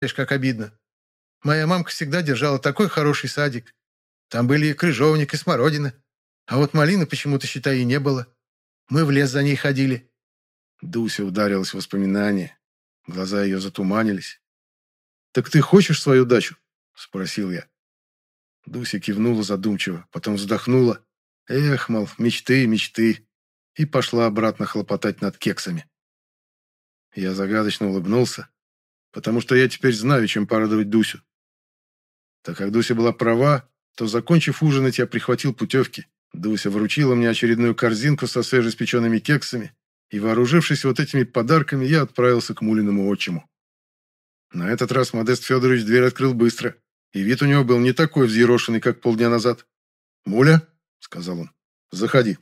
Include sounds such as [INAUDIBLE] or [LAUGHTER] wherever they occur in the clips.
представляешь, как обидно. Моя мамка всегда держала такой хороший садик. Там были и крыжовник, и смородина. А вот малины почему-то, считай, и не было. Мы в лес за ней ходили». Дуся ударилась в воспоминания. Глаза ее затуманились. «Так ты хочешь свою дачу?» – спросил я. Дуся кивнула задумчиво, потом вздохнула. «Эх, мол, мечты, мечты!» И пошла обратно хлопотать над кексами. Я загадочно улыбнулся, потому что я теперь знаю, чем порадовать Дусю. Так как Дуся была права, то, закончив ужинать, я прихватил путевки. Дуся вручила мне очередную корзинку со свежеиспеченными кексами, и, вооружившись вот этими подарками, я отправился к Мулиному отчиму. На этот раз Модест Федорович дверь открыл быстро, и вид у него был не такой взъерошенный, как полдня назад. «Муля», — сказал он, — «заходи.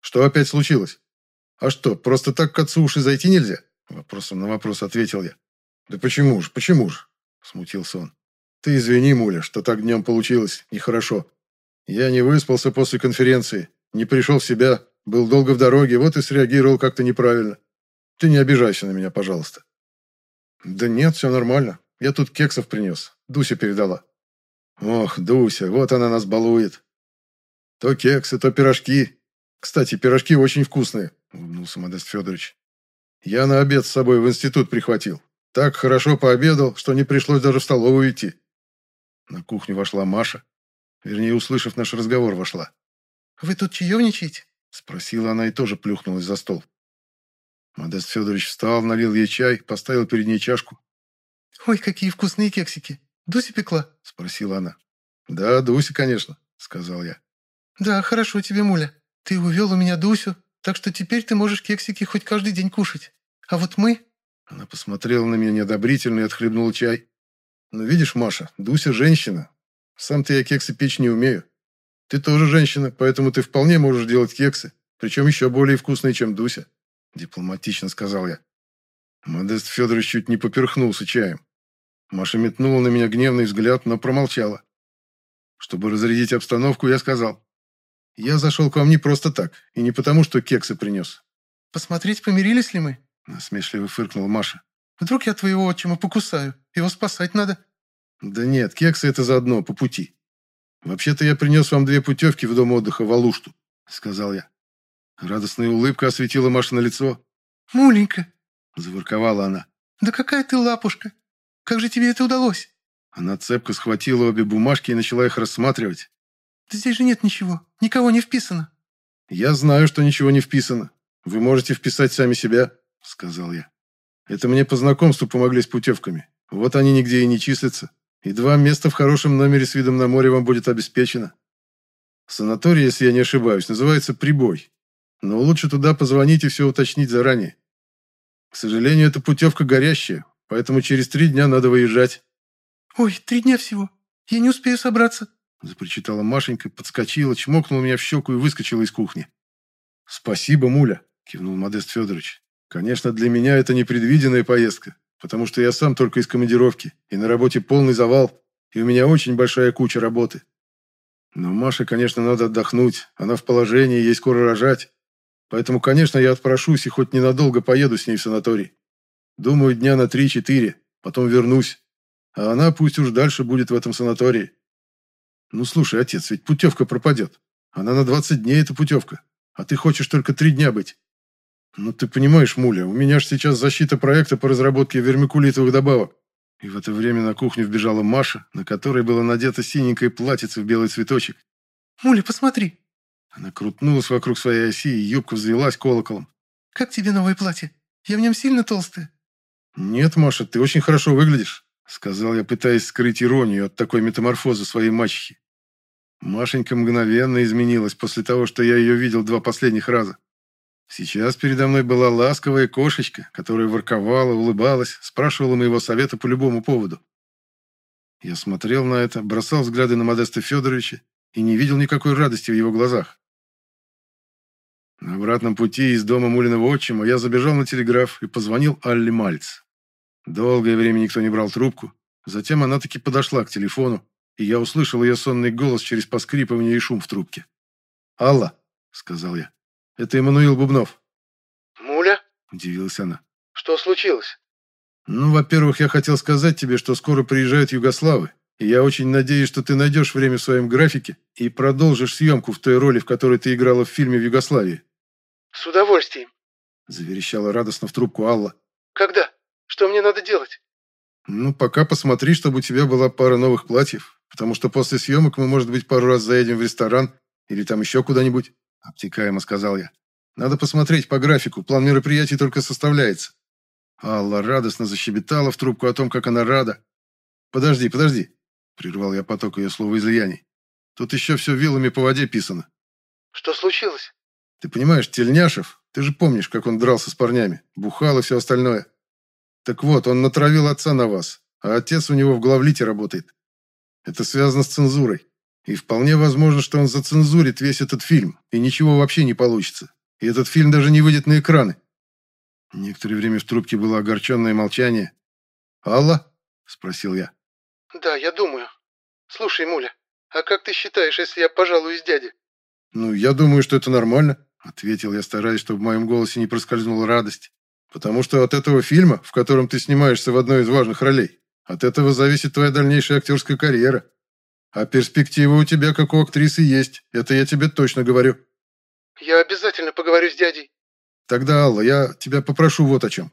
Что опять случилось?» «А что, просто так к отцу уши зайти нельзя?» Вопросом на вопрос ответил я. «Да почему ж, почему ж?» — смутился он. «Ты извини, Муля, что так днем получилось, нехорошо. Я не выспался после конференции, не пришел в себя, был долго в дороге, вот и среагировал как-то неправильно. Ты не обижайся на меня, пожалуйста». «Да нет, все нормально. Я тут кексов принес. Дуся передала». «Ох, Дуся, вот она нас балует. То кексы, то пирожки. Кстати, пирожки очень вкусные», — улыбнулся Модест Федорович. «Я на обед с собой в институт прихватил. Так хорошо пообедал, что не пришлось даже в столовую идти». На кухню вошла Маша. Вернее, услышав наш разговор, вошла. «Вы тут чаевничаете?» — спросила она и тоже плюхнулась за стол. Модест Федорович встал, налил ей чай, поставил перед ней чашку. «Ой, какие вкусные кексики! Дуся пекла?» — спросила она. «Да, Дуся, конечно», — сказал я. «Да, хорошо тебе, Муля. Ты увел у меня Дусю, так что теперь ты можешь кексики хоть каждый день кушать. А вот мы...» Она посмотрела на меня неодобрительно и отхлебнула чай. «Ну, видишь, Маша, Дуся женщина. Сам-то я кексы печь не умею. Ты тоже женщина, поэтому ты вполне можешь делать кексы, причем еще более вкусные, чем Дуся», — дипломатично сказал я. Модест Федорович чуть не поперхнулся чаем. Маша метнула на меня гневный взгляд, но промолчала. Чтобы разрядить обстановку, я сказал. «Я зашел к вам не просто так, и не потому, что кексы принес». «Посмотреть, помирились ли мы?» Насмешливо фыркнула Маша. «Вдруг я твоего отчима покусаю? Его спасать надо». «Да нет, кексы это заодно, по пути. Вообще-то я принес вам две путевки в дом отдыха в Алушту», сказал я. Радостная улыбка осветила Маша на лицо. «Муленька!» Заворковала она. «Да какая ты лапушка! Как же тебе это удалось?» Она цепко схватила обе бумажки и начала их рассматривать. «Да здесь же нет ничего. Никого не вписано». «Я знаю, что ничего не вписано. Вы можете вписать сами себя», — сказал я. «Это мне по знакомству помогли с путевками. Вот они нигде и не числятся. И два места в хорошем номере с видом на море вам будет обеспечено. Санаторий, если я не ошибаюсь, называется «Прибой». Но лучше туда позвонить и все уточнить заранее. К сожалению, эта путевка горящая, Поэтому через три дня надо выезжать». «Ой, три дня всего. Я не успею собраться», — запричитала Машенька, подскочила, чмокнула меня в щеку и выскочила из кухни. «Спасибо, Муля», — кивнул Модест Федорович. «Конечно, для меня это непредвиденная поездка, потому что я сам только из командировки, и на работе полный завал, и у меня очень большая куча работы. Но Маше, конечно, надо отдохнуть, она в положении, ей скоро рожать. Поэтому, конечно, я отпрошусь и хоть ненадолго поеду с ней в санаторий. Думаю, дня на три-четыре. Потом вернусь. А она пусть уж дальше будет в этом санатории. Ну, слушай, отец, ведь путевка пропадет. Она на двадцать дней, эта путевка. А ты хочешь только три дня быть. Ну, ты понимаешь, Муля, у меня же сейчас защита проекта по разработке вермикулитовых добавок. И в это время на кухню вбежала Маша, на которой было надето синенькое платьице в белый цветочек. «Муля, посмотри!» Она крутнулась вокруг своей оси, и юбка взвелась колоколом. «Как тебе новое платье? Я в нем сильно толстая?» «Нет, Маша, ты очень хорошо выглядишь», — сказал я, пытаясь скрыть иронию от такой метаморфозы своей мачехи. Машенька мгновенно изменилась после того, что я ее видел два последних раза. Сейчас передо мной была ласковая кошечка, которая ворковала, улыбалась, спрашивала моего совета по любому поводу. Я смотрел на это, бросал взгляды на Модеста Федоровича и не видел никакой радости в его глазах. На обратном пути из дома Мулиного отчима я забежал на телеграф и позвонил Алле Мальц. Долгое время никто не брал трубку. Затем она таки подошла к телефону, и я услышал ее сонный голос через поскрипывание и шум в трубке. «Алла», — сказал я, — «это Эммануил Бубнов». «Муля?» — удивилась она. «Что случилось?» Ну, во-первых, я хотел сказать тебе, что скоро приезжают югославы, и я очень надеюсь, что ты найдешь время в своем графике и продолжишь съемку в той роли, в которой ты играла в фильме в Югославии. С удовольствием, заверещала радостно в трубку Алла. Когда? Что мне надо делать? Ну, пока посмотри, чтобы у тебя была пара новых платьев, потому что после съемок мы, может быть, пару раз заедем в ресторан или там еще куда-нибудь, обтекаемо сказал я. Надо посмотреть по графику, план мероприятий только составляется. Алла радостно защебетала в трубку о том, как она рада. «Подожди, подожди!» – прервал я поток ее словоизлияний. «Тут еще все вилами по воде писано». «Что случилось?» «Ты понимаешь, Тельняшев, ты же помнишь, как он дрался с парнями, бухал и все остальное. Так вот, он натравил отца на вас, а отец у него в главлите работает. Это связано с цензурой. И вполне возможно, что он зацензурит весь этот фильм, и ничего вообще не получится. И этот фильм даже не выйдет на экраны. Некоторое время в трубке было огорченное молчание. «Алла?» – спросил я. «Да, я думаю. Слушай, Муля, а как ты считаешь, если я пожалуюсь дяде?» «Ну, я думаю, что это нормально», – ответил я, стараясь, чтобы в моем голосе не проскользнула радость. «Потому что от этого фильма, в котором ты снимаешься в одной из важных ролей, от этого зависит твоя дальнейшая актерская карьера. А перспективы у тебя, как у актрисы, есть. Это я тебе точно говорю». «Я обязательно поговорю с дядей», Тогда, Алла, я тебя попрошу вот о чем.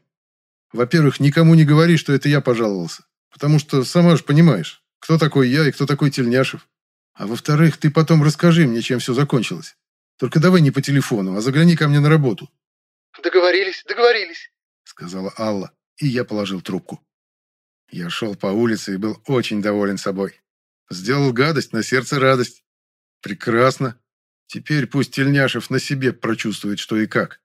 Во-первых, никому не говори, что это я пожаловался. Потому что сама же понимаешь, кто такой я и кто такой Тельняшев. А во-вторых, ты потом расскажи мне, чем все закончилось. Только давай не по телефону, а загляни ко мне на работу. Договорились, договорились, сказала Алла, и я положил трубку. Я шел по улице и был очень доволен собой. Сделал гадость, на сердце радость. Прекрасно. Теперь пусть Тельняшев на себе прочувствует, что и как.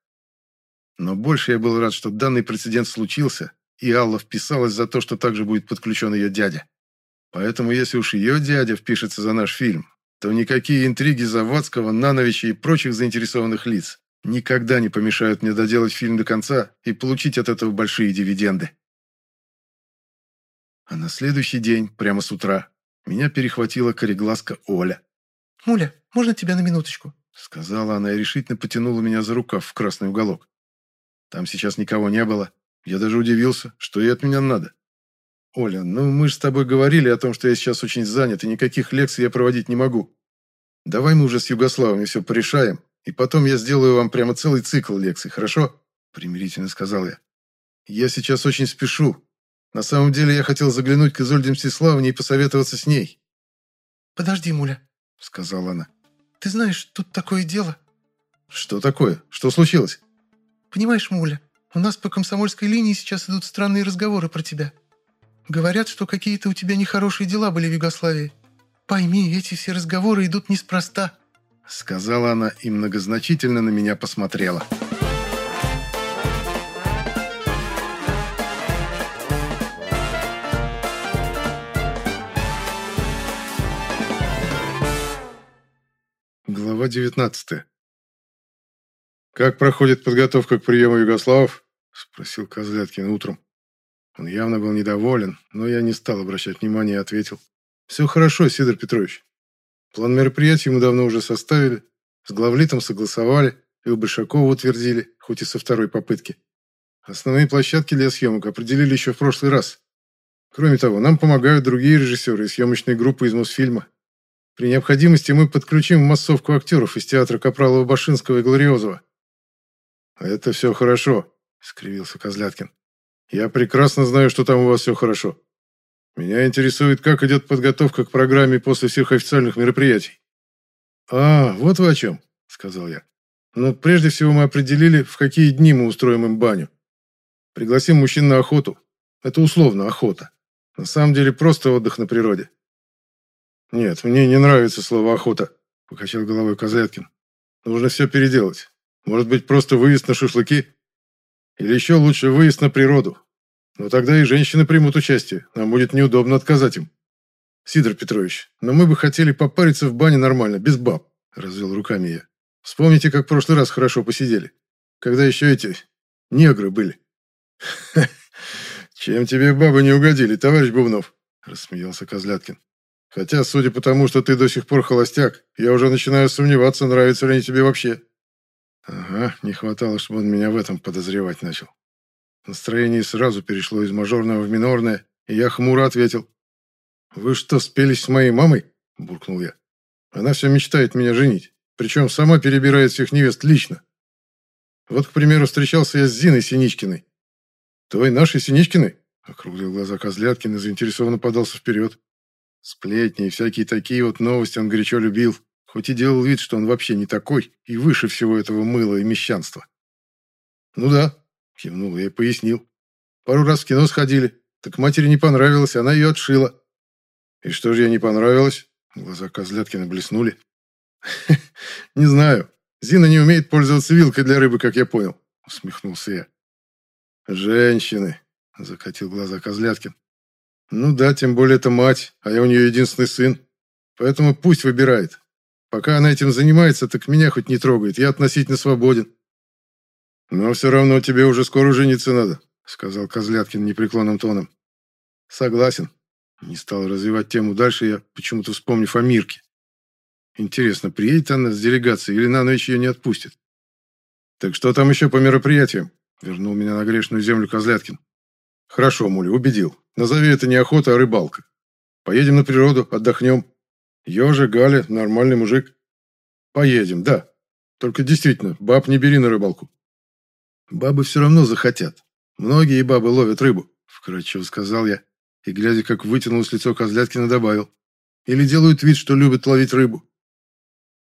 Но больше я был рад, что данный прецедент случился, и Алла вписалась за то, что также будет подключен ее дядя. Поэтому если уж ее дядя впишется за наш фильм, то никакие интриги Завадского, Нановича и прочих заинтересованных лиц никогда не помешают мне доделать фильм до конца и получить от этого большие дивиденды. А на следующий день, прямо с утра, меня перехватила кореглазка Оля. «Муля, можно тебя на минуточку?» Сказала она и решительно потянула меня за рукав в красный уголок. Там сейчас никого не было. Я даже удивился, что ей от меня надо. Оля, ну мы же с тобой говорили о том, что я сейчас очень занят, и никаких лекций я проводить не могу. Давай мы уже с Югославами все порешаем, и потом я сделаю вам прямо целый цикл лекций, хорошо?» Примирительно сказал я. «Я сейчас очень спешу. На самом деле я хотел заглянуть к Изольде Мстиславовне и посоветоваться с ней». «Подожди, Муля», — сказала она. «Ты знаешь, тут такое дело». «Что такое? Что случилось?» Понимаешь, Муля, у нас по комсомольской линии сейчас идут странные разговоры про тебя. Говорят, что какие-то у тебя нехорошие дела были в Югославии. Пойми, эти все разговоры идут неспроста». Сказала она и многозначительно на меня посмотрела. Глава девятнадцатая. «Как проходит подготовка к приему югославов?» – спросил Козляткин утром. Он явно был недоволен, но я не стал обращать внимания и ответил. «Все хорошо, Сидор Петрович. План мероприятий мы давно уже составили, с главлитом согласовали и у Большакова утвердили, хоть и со второй попытки. Основные площадки для съемок определили еще в прошлый раз. Кроме того, нам помогают другие режиссеры и съемочные группы из Мосфильма. При необходимости мы подключим массовку актеров из театра Капралова-Башинского и Глориозова. «Это все хорошо», — скривился Козляткин. «Я прекрасно знаю, что там у вас все хорошо. Меня интересует, как идет подготовка к программе после всех официальных мероприятий». «А, вот вы о чем», — сказал я. «Но прежде всего мы определили, в какие дни мы устроим им баню. Пригласим мужчин на охоту. Это условно охота. На самом деле просто отдых на природе». «Нет, мне не нравится слово «охота», — покачал головой Козляткин. «Нужно все переделать. Может быть, просто выезд на шашлыки? Или еще лучше выезд на природу? Но тогда и женщины примут участие. Нам будет неудобно отказать им. Сидор Петрович, но мы бы хотели попариться в бане нормально, без баб, развел руками я. Вспомните, как в прошлый раз хорошо посидели. Когда еще эти негры были. [LAUGHS] Чем тебе бабы не угодили, товарищ Бубнов? Рассмеялся Козляткин. Хотя, судя по тому, что ты до сих пор холостяк, я уже начинаю сомневаться, нравятся ли они тебе вообще. Ага, не хватало, чтобы он меня в этом подозревать начал. Настроение сразу перешло из мажорного в минорное, и я хмуро ответил. «Вы что, спелись с моей мамой?» – буркнул я. «Она все мечтает меня женить, причем сама перебирает всех невест лично. Вот, к примеру, встречался я с Зиной Синичкиной. «Той нашей Синичкиной?» – округлил глаза Козляткин и заинтересованно подался вперед. Сплетни и всякие такие вот новости он горячо любил, хоть и делал вид, что он вообще не такой и выше всего этого мыла и мещанства. «Ну да», – кивнул я и пояснил. «Пару раз в кино сходили, так матери не понравилось, она ее отшила». «И что же ей не понравилось?» Глаза Козляткина блеснули. «Не знаю. Зина не умеет пользоваться вилкой для рыбы, как я понял», усмехнулся я. «Женщины», — закатил глаза Козляткин. «Ну да, тем более это мать, а я у нее единственный сын. Поэтому пусть выбирает. Пока она этим занимается, так меня хоть не трогает, я относительно свободен». «Но все равно тебе уже скоро жениться надо», — сказал Козляткин непреклонным тоном. «Согласен». Не стал развивать тему дальше, я почему-то вспомнив о Мирке. Интересно, приедет она с делегацией или на ночь ее не отпустит? «Так что там еще по мероприятиям?» Вернул меня на грешную землю Козляткин. «Хорошо, Муля, убедил. Назови это не охота, а рыбалка. Поедем на природу, отдохнем. Ежа, Галя, нормальный мужик. Поедем, да. Только действительно, баб не бери на рыбалку. Бабы все равно захотят. Многие бабы ловят рыбу, вкратчиво сказал я, и, глядя, как вытянулось лицо Козляткина, добавил. Или делают вид, что любят ловить рыбу.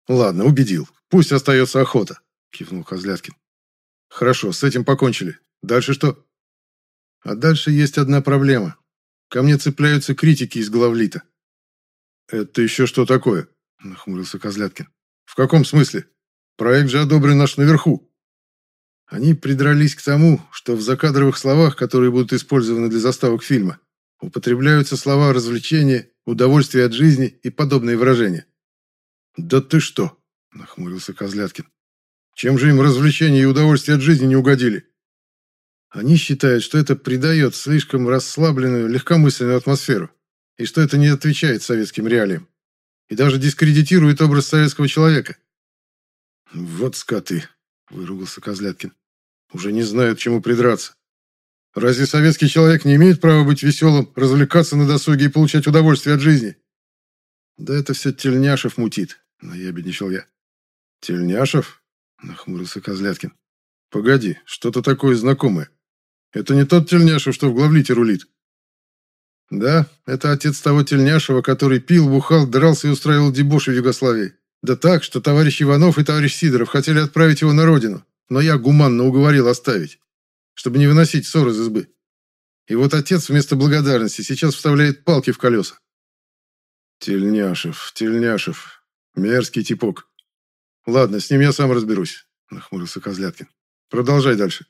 Ладно, убедил. Пусть остается охота, кивнул Козляткин. Хорошо, с этим покончили. Дальше что? А дальше есть одна проблема. Ко мне цепляются критики из главлита. Это еще что такое? Нахмурился Козляткин. В каком смысле? Проект же одобрен наш наверху. Они придрались к тому, что в закадровых словах, которые будут использованы для заставок фильма, употребляются слова развлечения, удовольствие от жизни и подобные выражения. «Да ты что?» – нахмурился Козляткин. «Чем же им развлечения и удовольствие от жизни не угодили?» Они считают, что это придает слишком расслабленную, легкомысленную атмосферу, и что это не отвечает советским реалиям, и даже дискредитирует образ советского человека. «Вот скоты!» – выругался Козляткин. «Уже не знают, чему придраться. Разве советский человек не имеет права быть веселым, развлекаться на досуге и получать удовольствие от жизни?» «Да это все Тельняшев мутит», – наябедничал я. «Тельняшев?» – нахмурился Козляткин. «Погоди, что-то такое знакомое. Это не тот Тельняшев, что в главлите рулит?» «Да, это отец того Тельняшева, который пил, бухал, дрался и устраивал дебоши в Югославии. Да так, что товарищ Иванов и товарищ Сидоров хотели отправить его на родину, но я гуманно уговорил оставить, чтобы не выносить ссор из избы. И вот отец вместо благодарности сейчас вставляет палки в колеса. Тельняшев, Тельняшев. Мерзкий типок. Ладно, с ним я сам разберусь, нахмурился Козляткин. Продолжай дальше.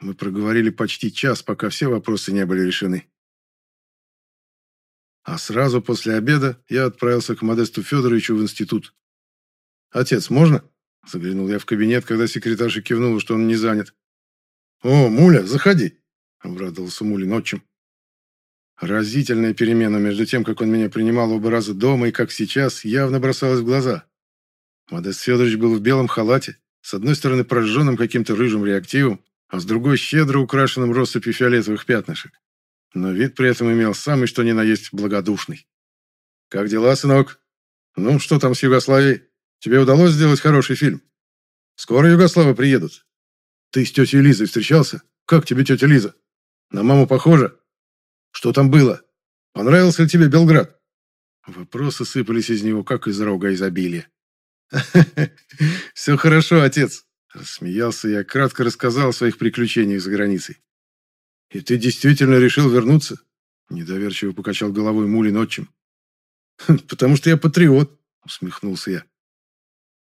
Мы проговорили почти час, пока все вопросы не были решены. А сразу после обеда я отправился к Модесту Федоровичу в институт. «Отец, можно?» – заглянул я в кабинет, когда секретарша кивнула, что он не занят. «О, Муля, заходи!» – обрадовался Мулин отчим. Разительная перемена между тем, как он меня принимал оба раза дома и как сейчас, явно бросалась в глаза. Модест Федорович был в белом халате, с одной стороны прожженным каким-то рыжим реактивом, а с другой щедро украшенным россыпью фиолетовых пятнышек. Но вид при этом имел самый что ни на есть благодушный. «Как дела, сынок? Ну, что там с Югославией? Тебе удалось сделать хороший фильм? Скоро югославы приедут. Ты с тетей Лизой встречался? Как тебе тетя Лиза? На маму похожа?» Что там было? Понравился ли тебе Белград?» Вопросы сыпались из него, как из рога изобилия. [LAUGHS] «Все хорошо, отец», – рассмеялся я, кратко рассказал о своих приключениях за границей. «И ты действительно решил вернуться?» – недоверчиво покачал головой Мулин отчим. «Потому что я патриот», – усмехнулся я.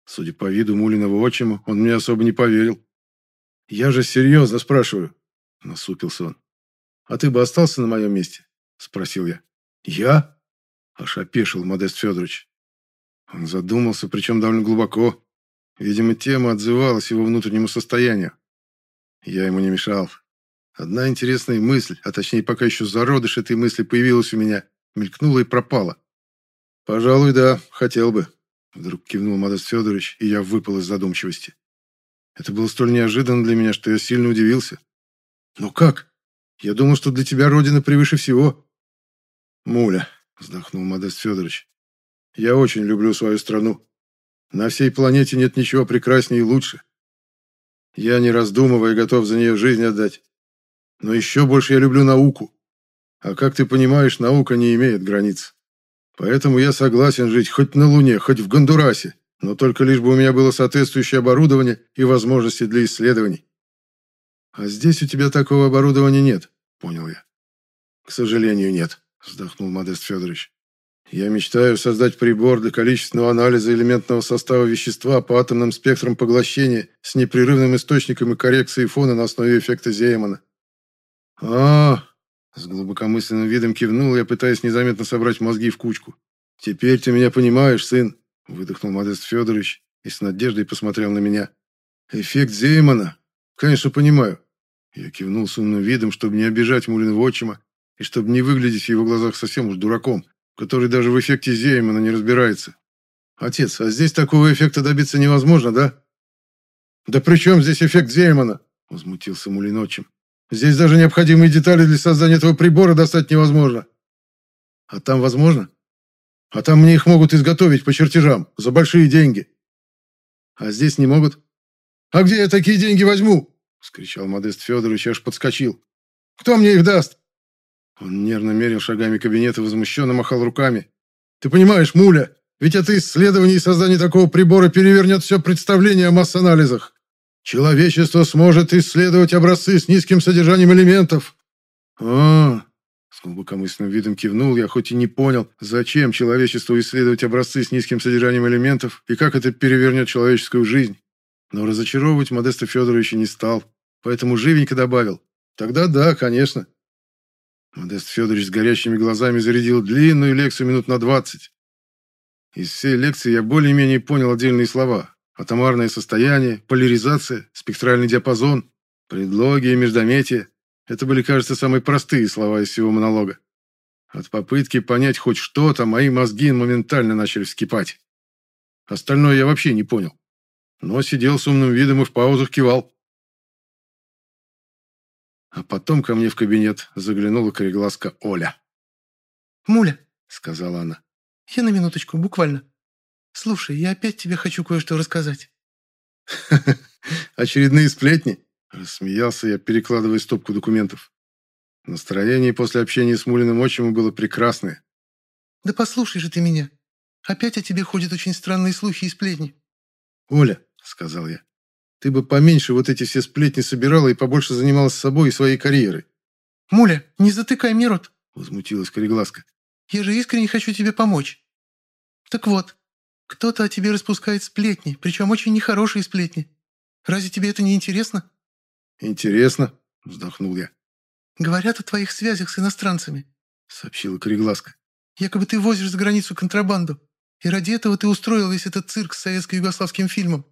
Судя по виду Мулиного отчима, он мне особо не поверил. «Я же серьезно спрашиваю», – насупился он. А ты бы остался на моем месте?» – спросил я. «Я?» – аж опешил Модест Федорович. Он задумался, причем довольно глубоко. Видимо, тема отзывалась его внутреннему состоянию. Я ему не мешал. Одна интересная мысль, а точнее пока еще зародыш этой мысли появилась у меня, мелькнула и пропала. «Пожалуй, да, хотел бы», — вдруг кивнул Модест Федорович, и я выпал из задумчивости. Это было столь неожиданно для меня, что я сильно удивился. Но как? Я думал, что для тебя родина превыше всего. Муля, вздохнул Модест Федорович. Я очень люблю свою страну. На всей планете нет ничего прекраснее и лучше. Я, не раздумывая, готов за нее жизнь отдать. Но еще больше я люблю науку. А как ты понимаешь, наука не имеет границ. Поэтому я согласен жить хоть на Луне, хоть в Гондурасе, но только лишь бы у меня было соответствующее оборудование и возможности для исследований. А здесь у тебя такого оборудования нет, понял я. К сожалению, нет, вздохнул Модест Федорович. Я мечтаю создать прибор для количественного анализа элементного состава вещества по атомным спектрам поглощения с непрерывным источником и коррекцией фона на основе эффекта Зеймана. А, с глубокомысленным видом кивнул я, пытаясь незаметно собрать мозги в кучку. «Теперь ты меня понимаешь, сын», — выдохнул Модест Федорович и с надеждой посмотрел на меня. «Эффект Зеймана? Конечно, понимаю. Я кивнул с умным видом, чтобы не обижать Мулиного отчима и чтобы не выглядеть в его глазах совсем уж дураком, который даже в эффекте Зеймана не разбирается. «Отец, а здесь такого эффекта добиться невозможно, да?» «Да при чем здесь эффект Зеймана?» – возмутился Мулин отчим. «Здесь даже необходимые детали для создания этого прибора достать невозможно». «А там возможно?» «А там мне их могут изготовить по чертежам, за большие деньги». «А здесь не могут?» «А где я такие деньги возьму?» вскричал Модест Федорович, аж подскочил. «Кто мне их даст?» Он нервно мерил шагами кабинета, возмущенно махал руками. «Ты понимаешь, Муля, ведь это исследование и создание такого прибора перевернет все представление о масс-анализах. Человечество сможет исследовать образцы с низким содержанием элементов». «А, с глубокомысленным видом кивнул я, хоть и не понял, зачем человечеству исследовать образцы с низким содержанием элементов и как это перевернет человеческую жизнь. Но разочаровывать Модеста Федоровича не стал. Поэтому живенько добавил. Тогда да, конечно. Модест Федорович с горящими глазами зарядил длинную лекцию минут на двадцать. Из всей лекции я более-менее понял отдельные слова. Атомарное состояние, поляризация, спектральный диапазон, предлоги и междометия. Это были, кажется, самые простые слова из всего монолога. От попытки понять хоть что-то, мои мозги моментально начали вскипать. Остальное я вообще не понял. Но сидел с умным видом и в паузах кивал. А потом ко мне в кабинет заглянула кореглазка Оля. «Муля», — сказала она, — «я на минуточку, буквально. Слушай, я опять тебе хочу кое-что рассказать». [LAUGHS] «Очередные сплетни?» — рассмеялся я, перекладывая стопку документов. Настроение после общения с Мулиным отчимом было прекрасное. «Да послушай же ты меня. Опять о тебе ходят очень странные слухи и сплетни». «Оля», — сказал я, ты бы поменьше вот эти все сплетни собирала и побольше занималась собой и своей карьерой. «Муля, не затыкай мне рот!» — возмутилась Корегласка. «Я же искренне хочу тебе помочь. Так вот, кто-то о тебе распускает сплетни, причем очень нехорошие сплетни. Разве тебе это не интересно?» «Интересно», — вздохнул я. «Говорят о твоих связях с иностранцами», — сообщила Корегласка. «Якобы ты возишь за границу контрабанду, и ради этого ты устроил весь этот цирк с советско-югославским фильмом.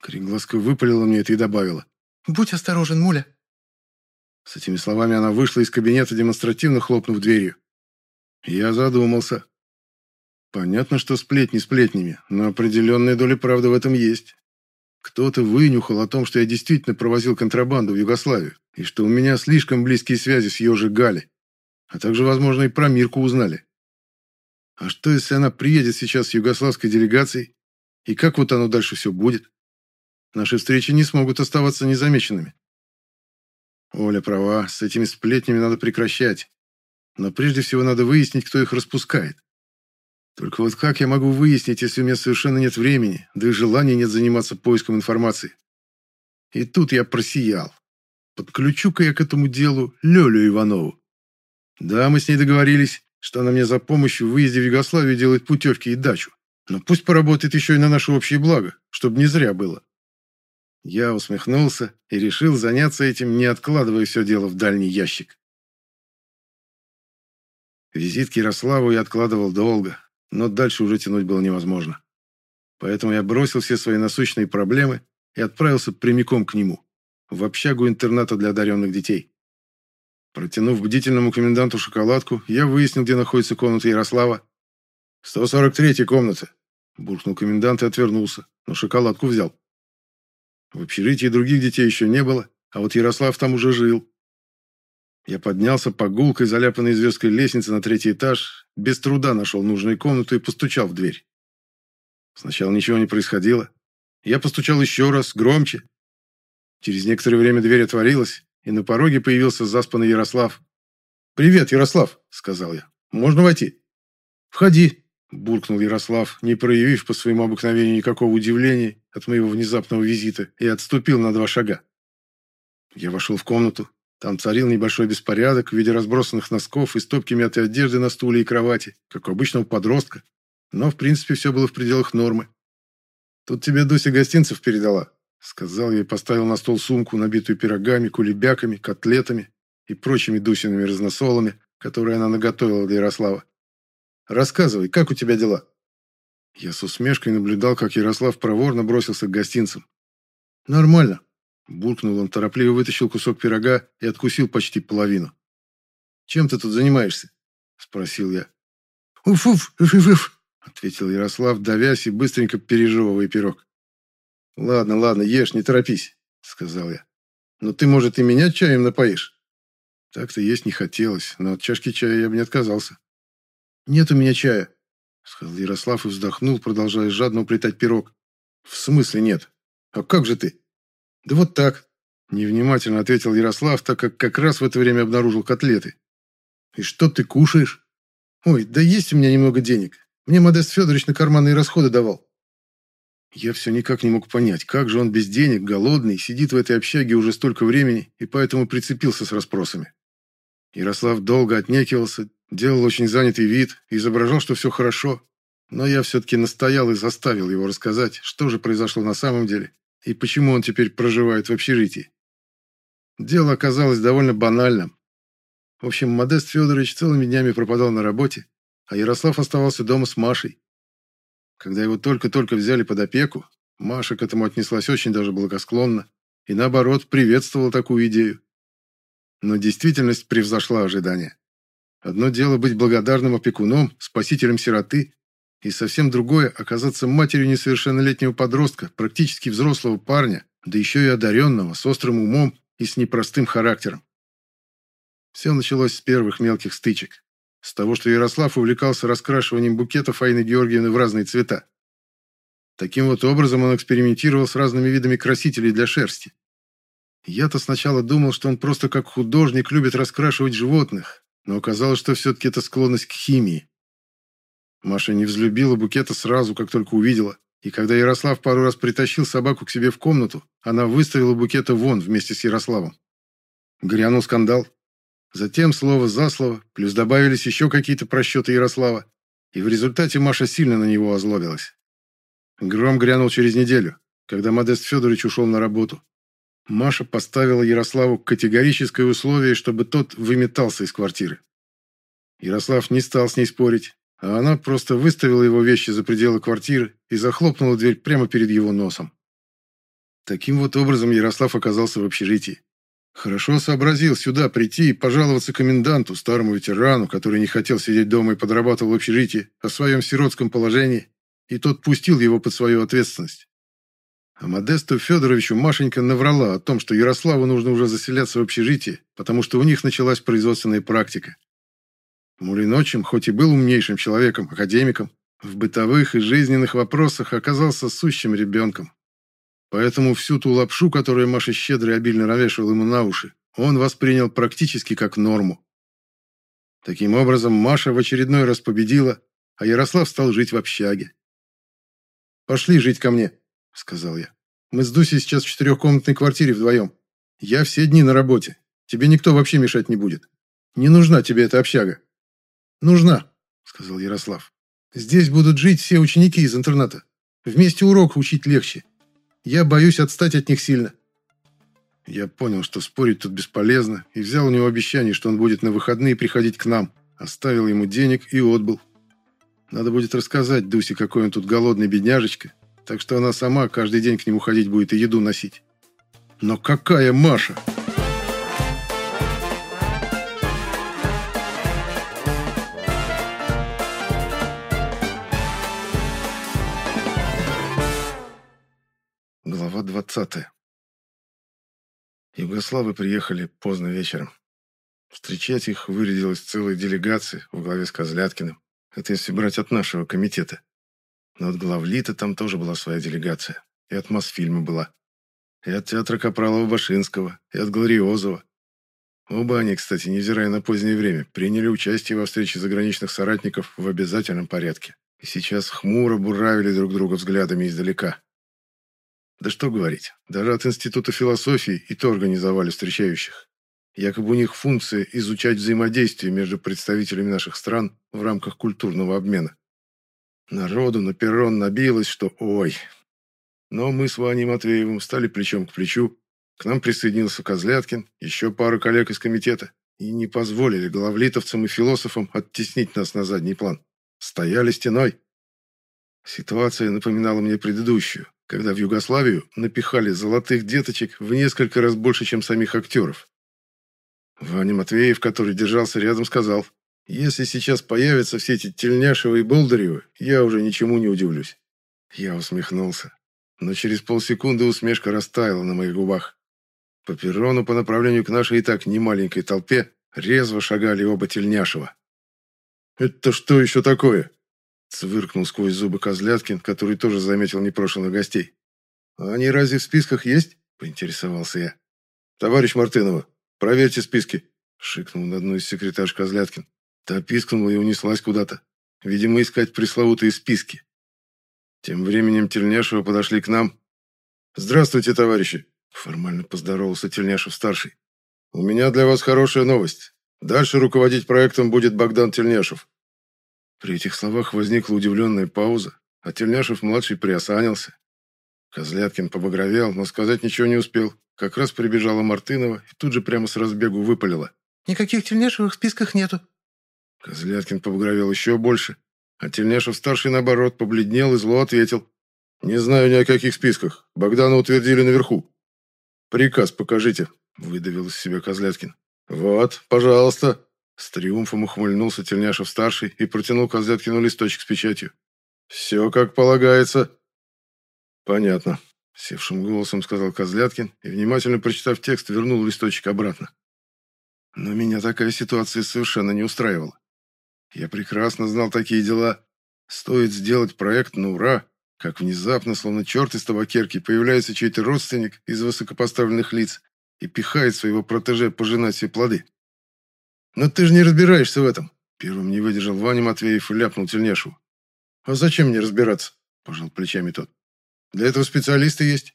Кореглазка выпалила мне это и добавила. «Будь осторожен, Муля». С этими словами она вышла из кабинета, демонстративно хлопнув дверью. Я задумался. Понятно, что сплетни сплетнями, но определенная доля правды в этом есть. Кто-то вынюхал о том, что я действительно провозил контрабанду в Югославию, и что у меня слишком близкие связи с же Гали. А также, возможно, и про Мирку узнали. А что, если она приедет сейчас с югославской делегацией? И как вот оно дальше все будет? Наши встречи не смогут оставаться незамеченными. Оля права, с этими сплетнями надо прекращать. Но прежде всего надо выяснить, кто их распускает. Только вот как я могу выяснить, если у меня совершенно нет времени, да и желания нет заниматься поиском информации? И тут я просиял. Подключу-ка я к этому делу Лёлю Иванову. Да, мы с ней договорились, что она мне за помощью в выезде в Югославию делает путевки и дачу. Но пусть поработает еще и на наше общее благо, чтобы не зря было. Я усмехнулся и решил заняться этим, не откладывая все дело в дальний ящик. Визит к Ярославу я откладывал долго, но дальше уже тянуть было невозможно. Поэтому я бросил все свои насущные проблемы и отправился прямиком к нему, в общагу интерната для одаренных детей. Протянув бдительному коменданту шоколадку, я выяснил, где находится комната Ярослава. «143-я комната», – буркнул комендант и отвернулся, но шоколадку взял. В общежитии других детей еще не было, а вот Ярослав там уже жил. Я поднялся по гулкой, заляпанной звездкой лестнице на третий этаж, без труда нашел нужную комнату и постучал в дверь. Сначала ничего не происходило. Я постучал еще раз, громче. Через некоторое время дверь отворилась, и на пороге появился заспанный Ярослав. «Привет, Ярослав», — сказал я. «Можно войти?» «Входи», — буркнул Ярослав, не проявив по своему обыкновению никакого удивления от моего внезапного визита, и отступил на два шага. Я вошел в комнату. Там царил небольшой беспорядок в виде разбросанных носков и стопки мятой одежды на стуле и кровати, как у обычного подростка. Но, в принципе, все было в пределах нормы. «Тут тебе Дуся гостинцев передала», — сказал я и поставил на стол сумку, набитую пирогами, кулебяками, котлетами и прочими Дусиными разносолами, которые она наготовила для Ярослава. «Рассказывай, как у тебя дела?» Я с усмешкой наблюдал, как Ярослав проворно бросился к гостинцам. «Нормально», Буркнул он, торопливо вытащил кусок пирога и откусил почти половину. «Чем ты тут занимаешься?» – спросил я. «Уф-уф, уф-уф-уф», – ответил Ярослав, давясь и быстренько пережевывая пирог. «Ладно, ладно, ешь, не торопись», – сказал я. «Но ты, может, и меня чаем напоишь?» Так-то есть не хотелось, но от чашки чая я бы не отказался. «Нет у меня чая», – сказал Ярослав и вздохнул, продолжая жадно уплетать пирог. «В смысле нет? А как же ты?» «Да вот так», – невнимательно ответил Ярослав, так как как раз в это время обнаружил котлеты. «И что ты кушаешь?» «Ой, да есть у меня немного денег. Мне Модест Федорович на карманные расходы давал». Я все никак не мог понять, как же он без денег, голодный, сидит в этой общаге уже столько времени и поэтому прицепился с расспросами. Ярослав долго отнекивался, делал очень занятый вид, изображал, что все хорошо, но я все-таки настоял и заставил его рассказать, что же произошло на самом деле и почему он теперь проживает в общежитии. Дело оказалось довольно банальным. В общем, Модест Федорович целыми днями пропадал на работе, а Ярослав оставался дома с Машей. Когда его только-только взяли под опеку, Маша к этому отнеслась очень даже благосклонно и, наоборот, приветствовала такую идею. Но действительность превзошла ожидания. Одно дело быть благодарным опекуном, спасителем сироты, и совсем другое – оказаться матерью несовершеннолетнего подростка, практически взрослого парня, да еще и одаренного, с острым умом и с непростым характером. Все началось с первых мелких стычек. С того, что Ярослав увлекался раскрашиванием букетов Аины Георгиевны в разные цвета. Таким вот образом он экспериментировал с разными видами красителей для шерсти. Я-то сначала думал, что он просто как художник любит раскрашивать животных, но оказалось, что все-таки это склонность к химии. Маша не взлюбила букета сразу, как только увидела. И когда Ярослав пару раз притащил собаку к себе в комнату, она выставила букета вон вместе с Ярославом. Грянул скандал. Затем слово за слово, плюс добавились еще какие-то просчеты Ярослава. И в результате Маша сильно на него озлобилась. Гром грянул через неделю, когда Модест Федорович ушел на работу. Маша поставила Ярославу категорическое условие, чтобы тот выметался из квартиры. Ярослав не стал с ней спорить, а она просто выставила его вещи за пределы квартиры и захлопнула дверь прямо перед его носом. Таким вот образом Ярослав оказался в общежитии. Хорошо сообразил сюда прийти и пожаловаться коменданту, старому ветерану, который не хотел сидеть дома и подрабатывал в общежитии, о своем сиротском положении, и тот пустил его под свою ответственность. А Модесту Федоровичу Машенька наврала о том, что Ярославу нужно уже заселяться в общежитие, потому что у них началась производственная практика. Мулиночем, хоть и был умнейшим человеком, академиком, в бытовых и жизненных вопросах оказался сущим ребенком. Поэтому всю ту лапшу, которую Маша щедро и обильно навешивала ему на уши, он воспринял практически как норму. Таким образом, Маша в очередной раз победила, а Ярослав стал жить в общаге. «Пошли жить ко мне», — сказал я. «Мы с Дусей сейчас в четырехкомнатной квартире вдвоем. Я все дни на работе. Тебе никто вообще мешать не будет. Не нужна тебе эта общага». «Нужна», — сказал Ярослав. «Здесь будут жить все ученики из интерната. Вместе урок учить легче. Я боюсь отстать от них сильно». Я понял, что спорить тут бесполезно, и взял у него обещание, что он будет на выходные приходить к нам. Оставил ему денег и отбыл. Надо будет рассказать Дусе, какой он тут голодный бедняжечка, так что она сама каждый день к нему ходить будет и еду носить. Но какая Маша! Глава двадцатая. Югославы приехали поздно вечером. Встречать их вырядилась целая делегация во главе с Козляткиным. Это если брать от нашего комитета. Но от главлита там тоже была своя делегация. И от Мосфильма была. И от театра Капралова-Башинского, и от Глориозова. Оба они, кстати, невзирая на позднее время, приняли участие во встрече заграничных соратников в обязательном порядке. И сейчас хмуро буравили друг друга взглядами издалека. Да что говорить, даже от Института философии и то организовали встречающих. Якобы у них функция изучать взаимодействие между представителями наших стран в рамках культурного обмена. Народу на перрон набилось, что ой. Но мы с Ваней Матвеевым стали плечом к плечу. К нам присоединился Козляткин, еще пара коллег из комитета, и не позволили главлитовцам и философам оттеснить нас на задний план. Стояли стеной. Ситуация напоминала мне предыдущую, когда в Югославию напихали золотых деточек в несколько раз больше, чем самих актеров. Ваня Матвеев, который держался рядом, сказал, «Если сейчас появятся все эти Тельняшевы и Болдыревы, я уже ничему не удивлюсь». Я усмехнулся, но через полсекунды усмешка растаяла на моих губах. По перрону по направлению к нашей и так немаленькой толпе резво шагали оба Тельняшева. «Это что еще такое?» Цвыркнул сквозь зубы Козляткин, который тоже заметил непрошенных гостей. «А они разве в списках есть?» – поинтересовался я. «Товарищ Мартынова, проверьте списки», – шикнул на одну из секретарш Козляткин. Та пискнула и унеслась куда-то. Видимо, искать пресловутые списки. Тем временем Тельняшева подошли к нам. «Здравствуйте, товарищи!» – формально поздоровался Тельняшев-старший. «У меня для вас хорошая новость. Дальше руководить проектом будет Богдан Тельняшев. При этих словах возникла удивленная пауза, а Тельняшев-младший приосанился. Козляткин побагровел, но сказать ничего не успел. Как раз прибежала Мартынова и тут же прямо с разбегу выпалила. «Никаких Тельняшевых в списках нету». Козляткин побагровел еще больше, а Тельняшев-старший, наоборот, побледнел и зло ответил. «Не знаю ни о каких списках. Богдана утвердили наверху». «Приказ покажите», — выдавил из себя Козляткин. «Вот, пожалуйста», с триумфом ухмыльнулся Тельняшев-старший и протянул Козляткину листочек с печатью. «Все как полагается». «Понятно», — севшим голосом сказал Козляткин и, внимательно прочитав текст, вернул листочек обратно. Но меня такая ситуация совершенно не устраивала. Я прекрасно знал такие дела. Стоит сделать проект на ура, как внезапно, словно черт из табакерки, появляется чей-то родственник из высокопоставленных лиц и пихает своего протеже пожинать все плоды. «Но ты же не разбираешься в этом!» Первым не выдержал Ваня Матвеев и ляпнул Тельняшеву. «А зачем мне разбираться?» – пожал плечами тот. «Для этого специалисты есть.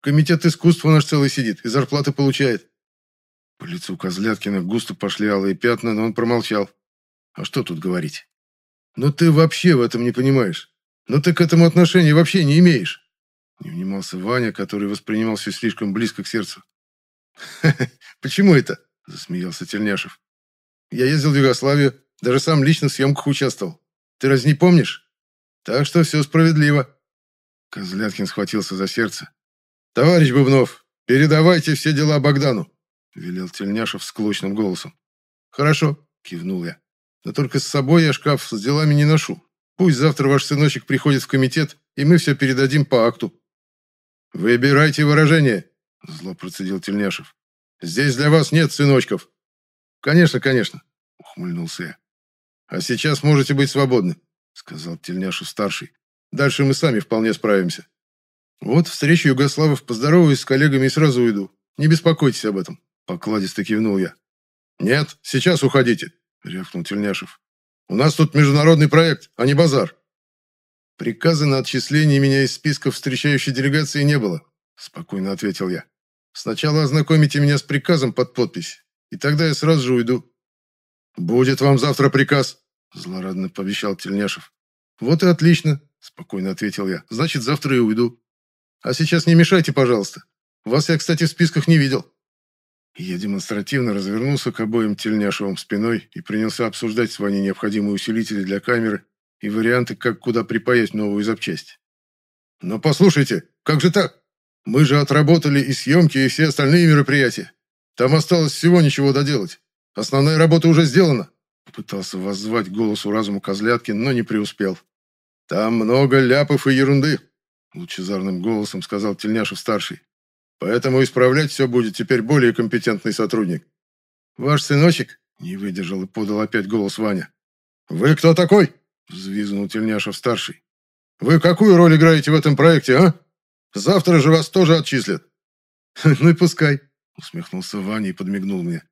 Комитет искусства наш целый сидит и зарплаты получает». По лицу Козляткина густо пошли алые пятна, но он промолчал. «А что тут говорить?» «Ну ты вообще в этом не понимаешь. Ну ты к этому отношения вообще не имеешь». Не внимался Ваня, который воспринимал все слишком близко к сердцу. «Ха [LAUGHS] -ха, почему это?» – засмеялся Тельняшев. Я ездил в Югославию, даже сам лично в съемках участвовал. Ты разве не помнишь? Так что все справедливо». Козляткин схватился за сердце. «Товарищ Бубнов, передавайте все дела Богдану», — велел Тельняшев с клочным голосом. «Хорошо», — кивнул я. «Но только с собой я шкаф с делами не ношу. Пусть завтра ваш сыночек приходит в комитет, и мы все передадим по акту». «Выбирайте выражение», — зло процедил Тельняшев. «Здесь для вас нет сыночков». «Конечно, конечно», — ухмыльнулся я. «А сейчас можете быть свободны», — сказал Тельняшев-старший. «Дальше мы сами вполне справимся. Вот встречу Югославов, поздороваюсь с коллегами и сразу уйду. Не беспокойтесь об этом», — покладисто кивнул я. «Нет, сейчас уходите», — рявкнул Тельняшев. «У нас тут международный проект, а не базар». «Приказа на отчисление меня из списков встречающей делегации не было», — спокойно ответил я. «Сначала ознакомите меня с приказом под подпись, и тогда я сразу же уйду». «Будет вам завтра приказ», – злорадно пообещал Тельняшев. «Вот и отлично», – спокойно ответил я. «Значит, завтра и уйду. А сейчас не мешайте, пожалуйста. Вас я, кстати, в списках не видел». Я демонстративно развернулся к обоим Тельняшевым спиной и принялся обсуждать с вами необходимые усилители для камеры и варианты, как куда припаять новую запчасть. «Но послушайте, как же так? Мы же отработали и съемки, и все остальные мероприятия. Там осталось всего ничего доделать. Основная работа уже сделана. Попытался воззвать голосу разуму Козляткин, но не преуспел. Там много ляпов и ерунды, лучезарным голосом сказал Тельняшев-старший. Поэтому исправлять все будет теперь более компетентный сотрудник. Ваш сыночек?» — не выдержал и подал опять голос Ваня. «Вы кто такой?» — взвизгнул Тельняшев-старший. «Вы какую роль играете в этом проекте, а? Завтра же вас тоже отчислят». «Ну и пускай», — усмехнулся Ваня и подмигнул мне.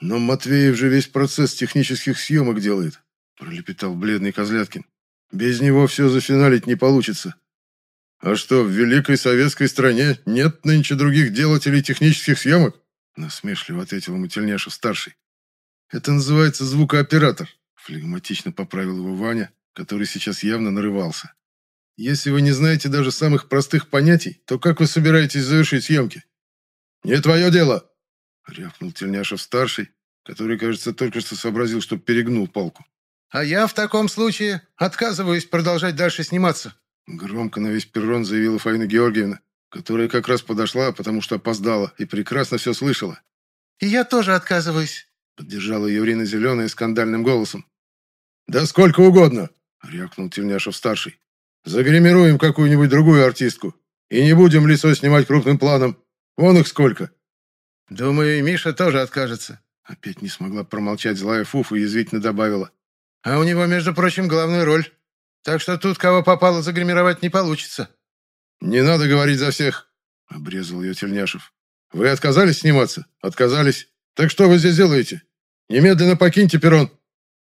«Но Матвеев же весь процесс технических съемок делает», — пролепетал бледный Козляткин. «Без него все зафиналить не получится». «А что, в великой советской стране нет нынче других делателей технических съемок?» Насмешливо ответил ему Тельняшев-старший. «Это называется звукооператор», — флегматично поправил его Ваня, который сейчас явно нарывался. «Если вы не знаете даже самых простых понятий, то как вы собираетесь завершить съемки?» «Не твое дело!» — рявкнул Тельняшев-старший, который, кажется, только что сообразил, что перегнул палку. «А я в таком случае отказываюсь продолжать дальше сниматься», Громко на весь перрон заявила Фаина Георгиевна, которая как раз подошла, потому что опоздала, и прекрасно все слышала. «И я тоже отказываюсь», — поддержала ее Ирина Зеленая скандальным голосом. «Да сколько угодно», — рявкнул Тельняшев-старший. «Загримируем какую-нибудь другую артистку. И не будем лицо снимать крупным планом. Вон их сколько». «Думаю, и Миша тоже откажется». Опять не смогла промолчать злая Фуфа и язвительно добавила. «А у него, между прочим, главная роль. Так что тут кого попало загримировать не получится». «Не надо говорить за всех», — обрезал ее Тельняшев. «Вы отказались сниматься? Отказались. Так что вы здесь делаете? Немедленно покиньте перрон».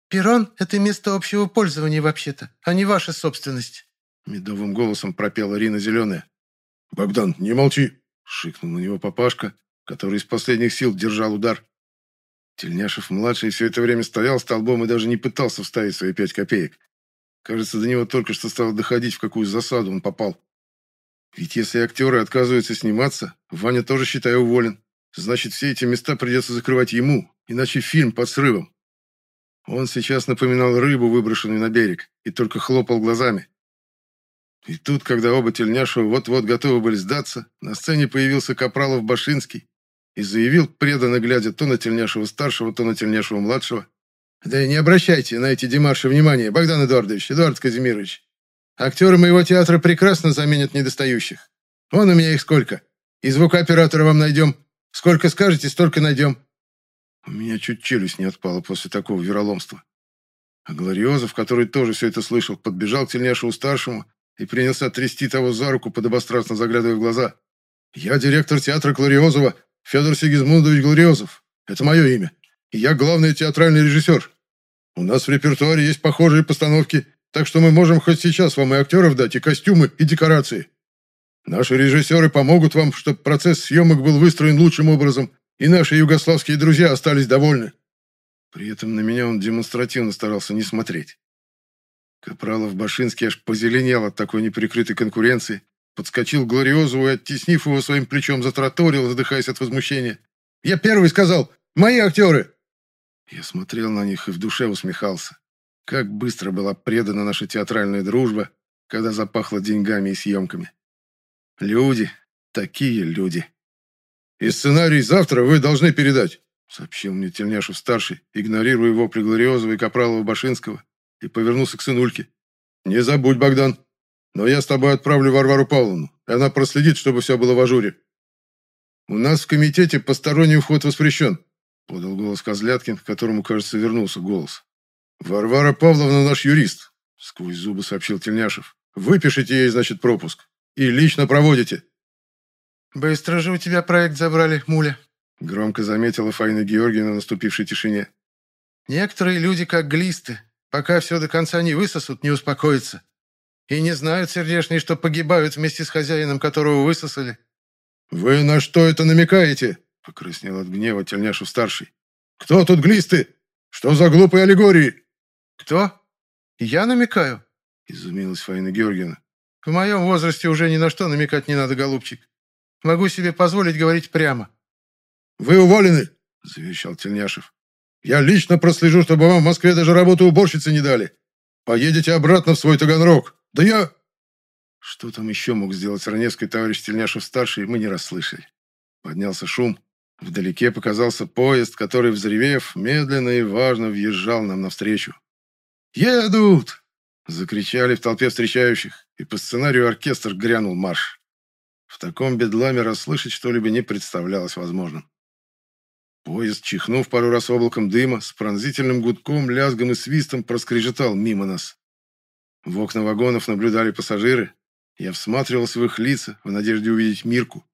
«Перрон — это место общего пользования вообще-то, а не ваша собственность», — медовым голосом пропела Рина Зеленая. «Богдан, не молчи!» — шикнул на него папашка, который из последних сил держал удар. Тельняшев-младший все это время стоял столбом и даже не пытался вставить свои пять копеек. Кажется, до него только что стало доходить, в какую засаду он попал. Ведь если актеры отказываются сниматься, Ваня тоже, считаю, уволен. Значит, все эти места придется закрывать ему, иначе фильм под срывом. Он сейчас напоминал рыбу, выброшенную на берег, и только хлопал глазами. И тут, когда оба Тельняшева вот-вот готовы были сдаться, на сцене появился Капралов-Башинский и заявил, преданно глядя то на Тельняшева-старшего, то на Тельняшева-младшего, да не обращайте на эти демарши внимания, Богдан Эдуардович, Эдуард Казимирович. Актеры моего театра прекрасно заменят недостающих. Вон у меня их сколько. И звукооператора вам найдем. Сколько скажете, столько найдем. У меня чуть челюсть не отпала после такого вероломства. А Глориозов, который тоже все это слышал, подбежал к Тельняшеву-старшему и принялся трясти того за руку, подобострастно заглядывая в глаза. «Я директор театра Глориозова, Федор Сигизмундович Глориозов. Это мое имя. Я главный театральный режиссер. У нас в репертуаре есть похожие постановки, так что мы можем хоть сейчас вам и актеров дать, и костюмы, и декорации. Наши режиссеры помогут вам, чтобы процесс съемок был выстроен лучшим образом, и наши югославские друзья остались довольны». При этом на меня он демонстративно старался не смотреть. Капралов-Башинский аж позеленел от такой неприкрытой конкуренции, подскочил к Глориозову и, оттеснив его своим плечом, затраторил, задыхаясь от возмущения. «Я первый сказал! Мои актеры!» Я смотрел на них и в душе усмехался. Как быстро была предана наша театральная дружба, когда запахло деньгами и съемками. Люди, такие люди. «И сценарий завтра вы должны передать», сообщил мне Тельняшев-старший, игнорируя вопли Глориозова и Капралова-Башинского, и повернулся к сынульке. «Не забудь, Богдан, но я с тобой отправлю Варвару Павловну, и она проследит, чтобы все было в ажуре. У нас в комитете посторонний вход воспрещен, подал голос Козляткин, к которому, кажется, вернулся голос. «Варвара Павловна наш юрист», — сквозь зубы сообщил Тельняшев. «Выпишите ей, значит, пропуск. И лично проводите». «Быстро же у тебя проект забрали, муля», — громко заметила Фаина Георгиевна в наступившей тишине. «Некоторые люди как глисты. Пока все до конца не высосут, не успокоятся. И не знают, сердешные, что погибают вместе с хозяином, которого высосали». «Вы на что это намекаете?» Покраснел от гнева Тельняшев-старший. «Кто тут глисты? Что за глупые аллегории?» «Кто? Я намекаю?» Изумилась Фаина Георгиевна. «В моем возрасте уже ни на что намекать не надо, голубчик. Могу себе позволить говорить прямо». «Вы уволены!» – завещал Тельняшев. «Я лично прослежу, чтобы вам в Москве даже работу уборщицы не дали. Поедете обратно в свой Таганрог. Да я...» Что там еще мог сделать Раневский товарищ Тельняшев-старший, мы не расслышали. Поднялся шум. Вдалеке показался поезд, который, взревев, медленно и важно въезжал нам навстречу. «Едут!» – закричали в толпе встречающих, и по сценарию оркестр грянул марш. В таком бедламе расслышать что-либо не представлялось возможным. Поезд, чихнув пару раз облаком дыма, с пронзительным гудком, лязгом и свистом проскрежетал мимо нас. В окна вагонов наблюдали пассажиры. Я всматривался в их лица, в надежде увидеть Мирку.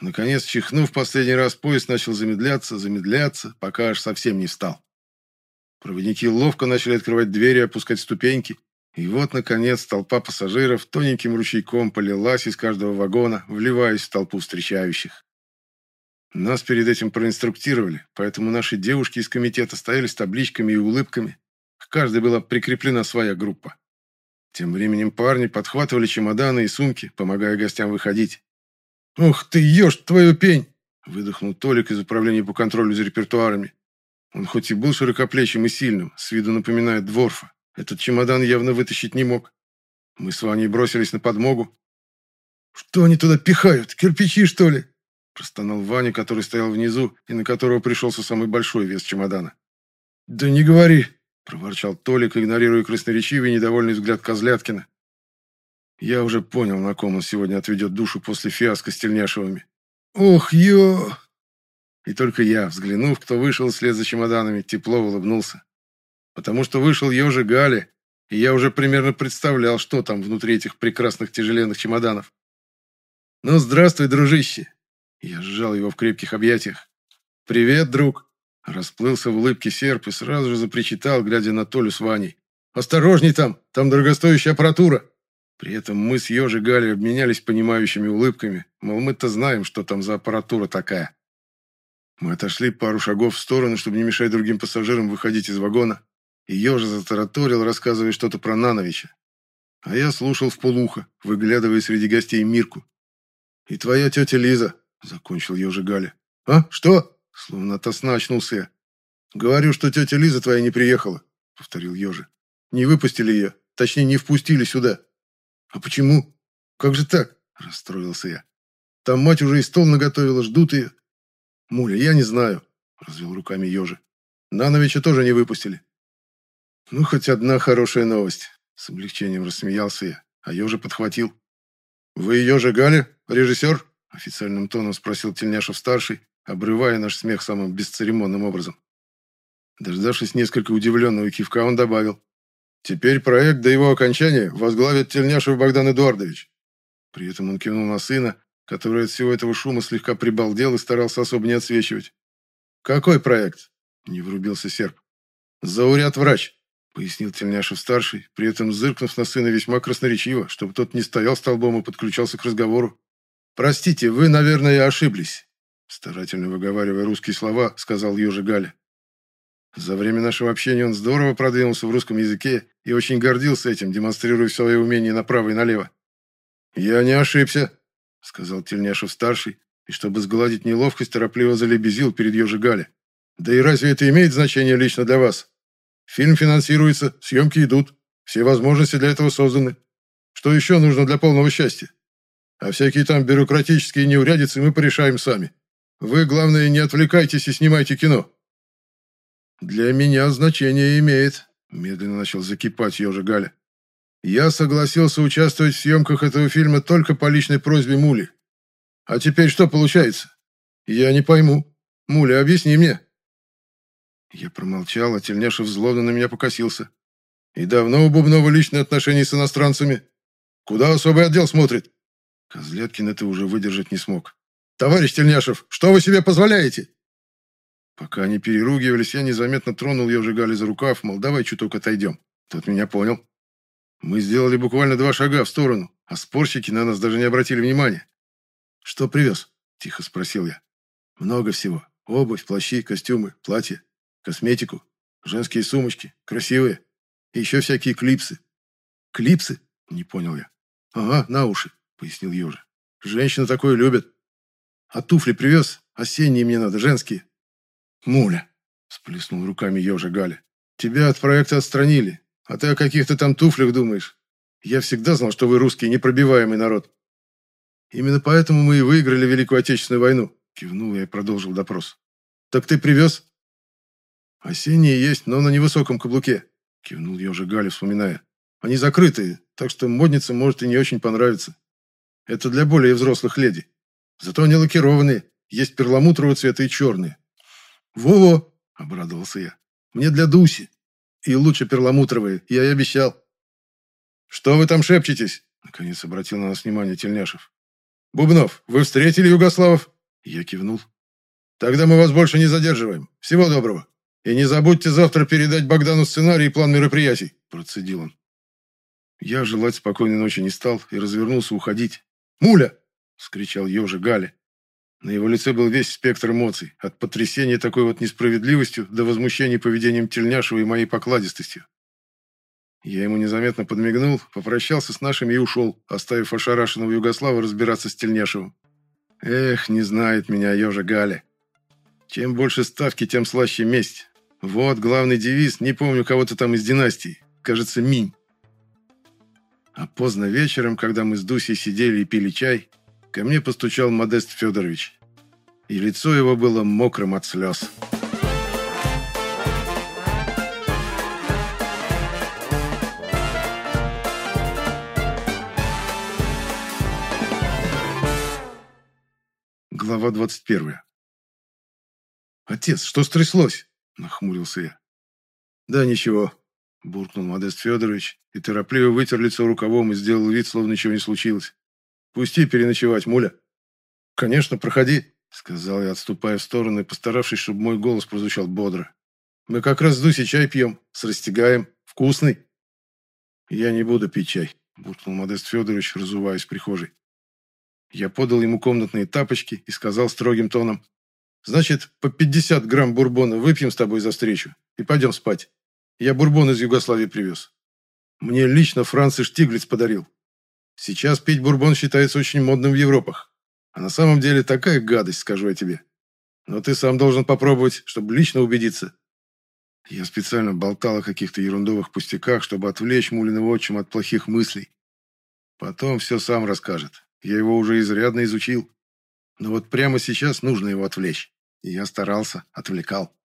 Наконец, чихнув последний раз, поезд начал замедляться, замедляться, пока аж совсем не встал. Проводники ловко начали открывать двери, опускать ступеньки. И вот, наконец, толпа пассажиров тоненьким ручейком полилась из каждого вагона, вливаясь в толпу встречающих. Нас перед этим проинструктировали, поэтому наши девушки из комитета стояли с табличками и улыбками. К каждой была прикреплена своя группа. Тем временем парни подхватывали чемоданы и сумки, помогая гостям выходить. «Ух ты, ешь твою пень!» – выдохнул Толик из управления по контролю за репертуарами. Он хоть и был широкоплечим и сильным, с виду напоминает дворфа, этот чемодан явно вытащить не мог. Мы с Ваней бросились на подмогу. «Что они туда пихают? Кирпичи, что ли?» Простонал Ваня, который стоял внизу и на которого пришелся самый большой вес чемодана. «Да не говори!» – проворчал Толик, игнорируя красноречивый недовольный взгляд Козляткина. Я уже понял, на ком он сегодня отведет душу после фиаско с Тельняшевыми. «Ох, ё!» И только я, взглянув, кто вышел вслед за чемоданами, тепло улыбнулся. Потому что вышел ежи Гали, и я уже примерно представлял, что там внутри этих прекрасных тяжеленных чемоданов. «Ну, здравствуй, дружище!» Я сжал его в крепких объятиях. «Привет, друг!» Расплылся в улыбке серп и сразу же запричитал, глядя на Толю с Ваней. «Осторожней там! Там дорогостоящая аппаратура!» При этом мы с Ежи Галей обменялись понимающими улыбками, мол, мы-то знаем, что там за аппаратура такая. Мы отошли пару шагов в сторону, чтобы не мешать другим пассажирам выходить из вагона, и Ежа затараторил, рассказывая что-то про Нановича. А я слушал в полухо, выглядывая среди гостей Мирку. «И твоя тетя Лиза», Закончил ежи Галя. «А? Что?» Словно от сна очнулся я. «Говорю, что тетя Лиза твоя не приехала», — повторил ежи. «Не выпустили ее. Точнее, не впустили сюда». «А почему? Как же так?» — расстроился я. «Там мать уже и стол наготовила, ждут ее». «Муля, я не знаю», — развел руками ежи. «Нановича тоже не выпустили». «Ну, хоть одна хорошая новость», — с облегчением рассмеялся я, а ежи подхватил. «Вы ежи Галя, режиссер?» Официальным тоном спросил Тельняшев-старший, обрывая наш смех самым бесцеремонным образом. Дождавшись несколько удивленного кивка, он добавил. «Теперь проект до его окончания возглавит Тельняшев Богдан Эдуардович». При этом он кивнул на сына, который от всего этого шума слегка прибалдел и старался особо не отсвечивать. «Какой проект?» – не врубился серп. «Зауряд-врач», – пояснил Тельняшев-старший, при этом зыркнув на сына весьма красноречиво, чтобы тот не стоял столбом и подключался к разговору. «Простите, вы, наверное, ошиблись», старательно выговаривая русские слова, сказал Южи Галя. За время нашего общения он здорово продвинулся в русском языке и очень гордился этим, демонстрируя свои умения направо и налево. «Я не ошибся», — сказал Тельняшев-старший, и, чтобы сгладить неловкость, торопливо залебезил перед Ёжи Галя. «Да и разве это имеет значение лично для вас? Фильм финансируется, съемки идут, все возможности для этого созданы. Что еще нужно для полного счастья? А всякие там бюрократические неурядицы мы порешаем сами. Вы, главное, не отвлекайтесь и снимайте кино». «Для меня значение имеет», – медленно начал закипать ежа Галя. «Я согласился участвовать в съемках этого фильма только по личной просьбе Мули. А теперь что получается? Я не пойму. Муля, объясни мне». Я промолчал, а Тельняшев злобно на меня покосился. «И давно у Бубнова личные отношения с иностранцами? Куда особый отдел смотрит?» Козлеткин это уже выдержать не смог. «Товарищ Тельняшев, что вы себе позволяете?» Пока они переругивались, я незаметно тронул ее Жигали за рукав, мол, давай чуток отойдем. Тот меня понял. Мы сделали буквально два шага в сторону, а спорщики на нас даже не обратили внимания. «Что привез?» – тихо спросил я. «Много всего. Обувь, плащи, костюмы, платья, косметику, женские сумочки, красивые. И еще всякие клипсы». «Клипсы?» – не понял я. «Ага, на уши пояснил Юра. Женщина такое любит. А туфли привез? Осенние мне надо, женские. Муля, сплеснул руками ежа Галя. Тебя от проекта отстранили, а ты о каких-то там туфлях думаешь. Я всегда знал, что вы русский непробиваемый народ. Именно поэтому мы и выиграли Великую Отечественную войну, кивнул я и продолжил допрос. Так ты привез? Осенние есть, но на невысоком каблуке, кивнул ежа Галя, вспоминая. Они закрытые, так что модница может и не очень понравиться. Это для более взрослых леди. Зато они лакированные, есть перламутрового цвета и черные. «Во-во!» – обрадовался я. «Мне для Дуси. И лучше перламутровые, я и обещал». «Что вы там шепчетесь?» – наконец обратил на нас внимание Тельняшев. «Бубнов, вы встретили Югославов?» Я кивнул. «Тогда мы вас больше не задерживаем. Всего доброго. И не забудьте завтра передать Богдану сценарий и план мероприятий», – процедил он. Я желать спокойной ночи не стал и развернулся уходить. «Муля!» – вскричал ежа Галя. На его лице был весь спектр эмоций, от потрясения такой вот несправедливостью до возмущения поведением Тельняшева и моей покладистостью. Я ему незаметно подмигнул, попрощался с нашими и ушел, оставив ошарашенного Югослава разбираться с Тельняшевым. Эх, не знает меня ежа Галя. Чем больше ставки, тем слаще месть. Вот главный девиз, не помню кого-то там из династии. Кажется, Минь. А поздно вечером, когда мы с Дусей сидели и пили чай, ко мне постучал Модест Федорович. И лицо его было мокрым от слез. Глава 21. «Отец, что стряслось?» – нахмурился я. «Да ничего», – буркнул Модест Федорович и торопливо вытер лицо рукавом и сделал вид, словно ничего не случилось. «Пусти переночевать, муля». «Конечно, проходи», – сказал я, отступая в сторону и постаравшись, чтобы мой голос прозвучал бодро. «Мы как раз с Дусей чай пьем, с растягаем. Вкусный». «Я не буду пить чай», – буркнул Модест Федорович, разуваясь в прихожей. Я подал ему комнатные тапочки и сказал строгим тоном. «Значит, по 50 грамм бурбона выпьем с тобой за встречу и пойдем спать. Я бурбон из Югославии привез. Мне лично Франц Штиглиц подарил. Сейчас пить бурбон считается очень модным в Европах. А на самом деле такая гадость, скажу я тебе. Но ты сам должен попробовать, чтобы лично убедиться». Я специально болтал о каких-то ерундовых пустяках, чтобы отвлечь Мулиного отчима от плохих мыслей. Потом все сам расскажет. Я его уже изрядно изучил. Но вот прямо сейчас нужно его отвлечь. И я старался, отвлекал.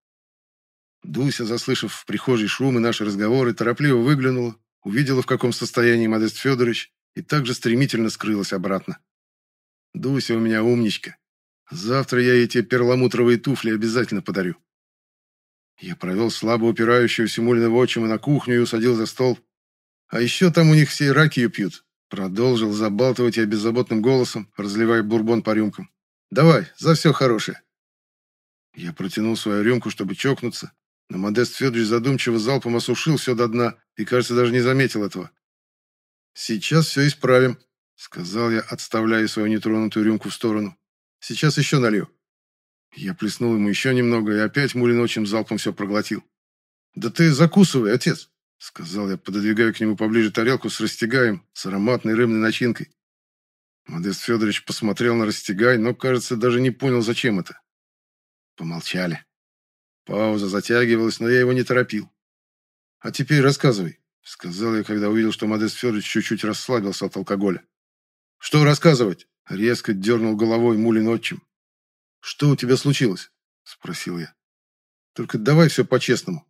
Дуся, заслышав в прихожей шум и наши разговоры, торопливо выглянула, увидела, в каком состоянии Модест Федорович, и также стремительно скрылась обратно. «Дуся у меня умничка. Завтра я ей те перламутровые туфли обязательно подарю». Я провел слабо упирающегося Мулиного отчима на кухню и усадил за стол. А еще там у них все ракию пьют, Продолжил забалтывать я беззаботным голосом, разливая бурбон по рюмкам. «Давай, за все хорошее!» Я протянул свою рюмку, чтобы чокнуться, но Модест Федорович задумчиво залпом осушил все до дна и, кажется, даже не заметил этого. «Сейчас все исправим», — сказал я, отставляя свою нетронутую рюмку в сторону. «Сейчас еще налью». Я плеснул ему еще немного и опять мулиночим залпом все проглотил. «Да ты закусывай, отец!» сказал я, пододвигая к нему поближе тарелку с растягаем, с ароматной рыбной начинкой. Модест Федорович посмотрел на растягай, но, кажется, даже не понял, зачем это. Помолчали. Пауза затягивалась, но я его не торопил. «А теперь рассказывай», — сказал я, когда увидел, что Модест Федорович чуть-чуть расслабился от алкоголя. «Что рассказывать?» — резко дернул головой Мулин отчим. «Что у тебя случилось?» — спросил я. «Только давай все по-честному».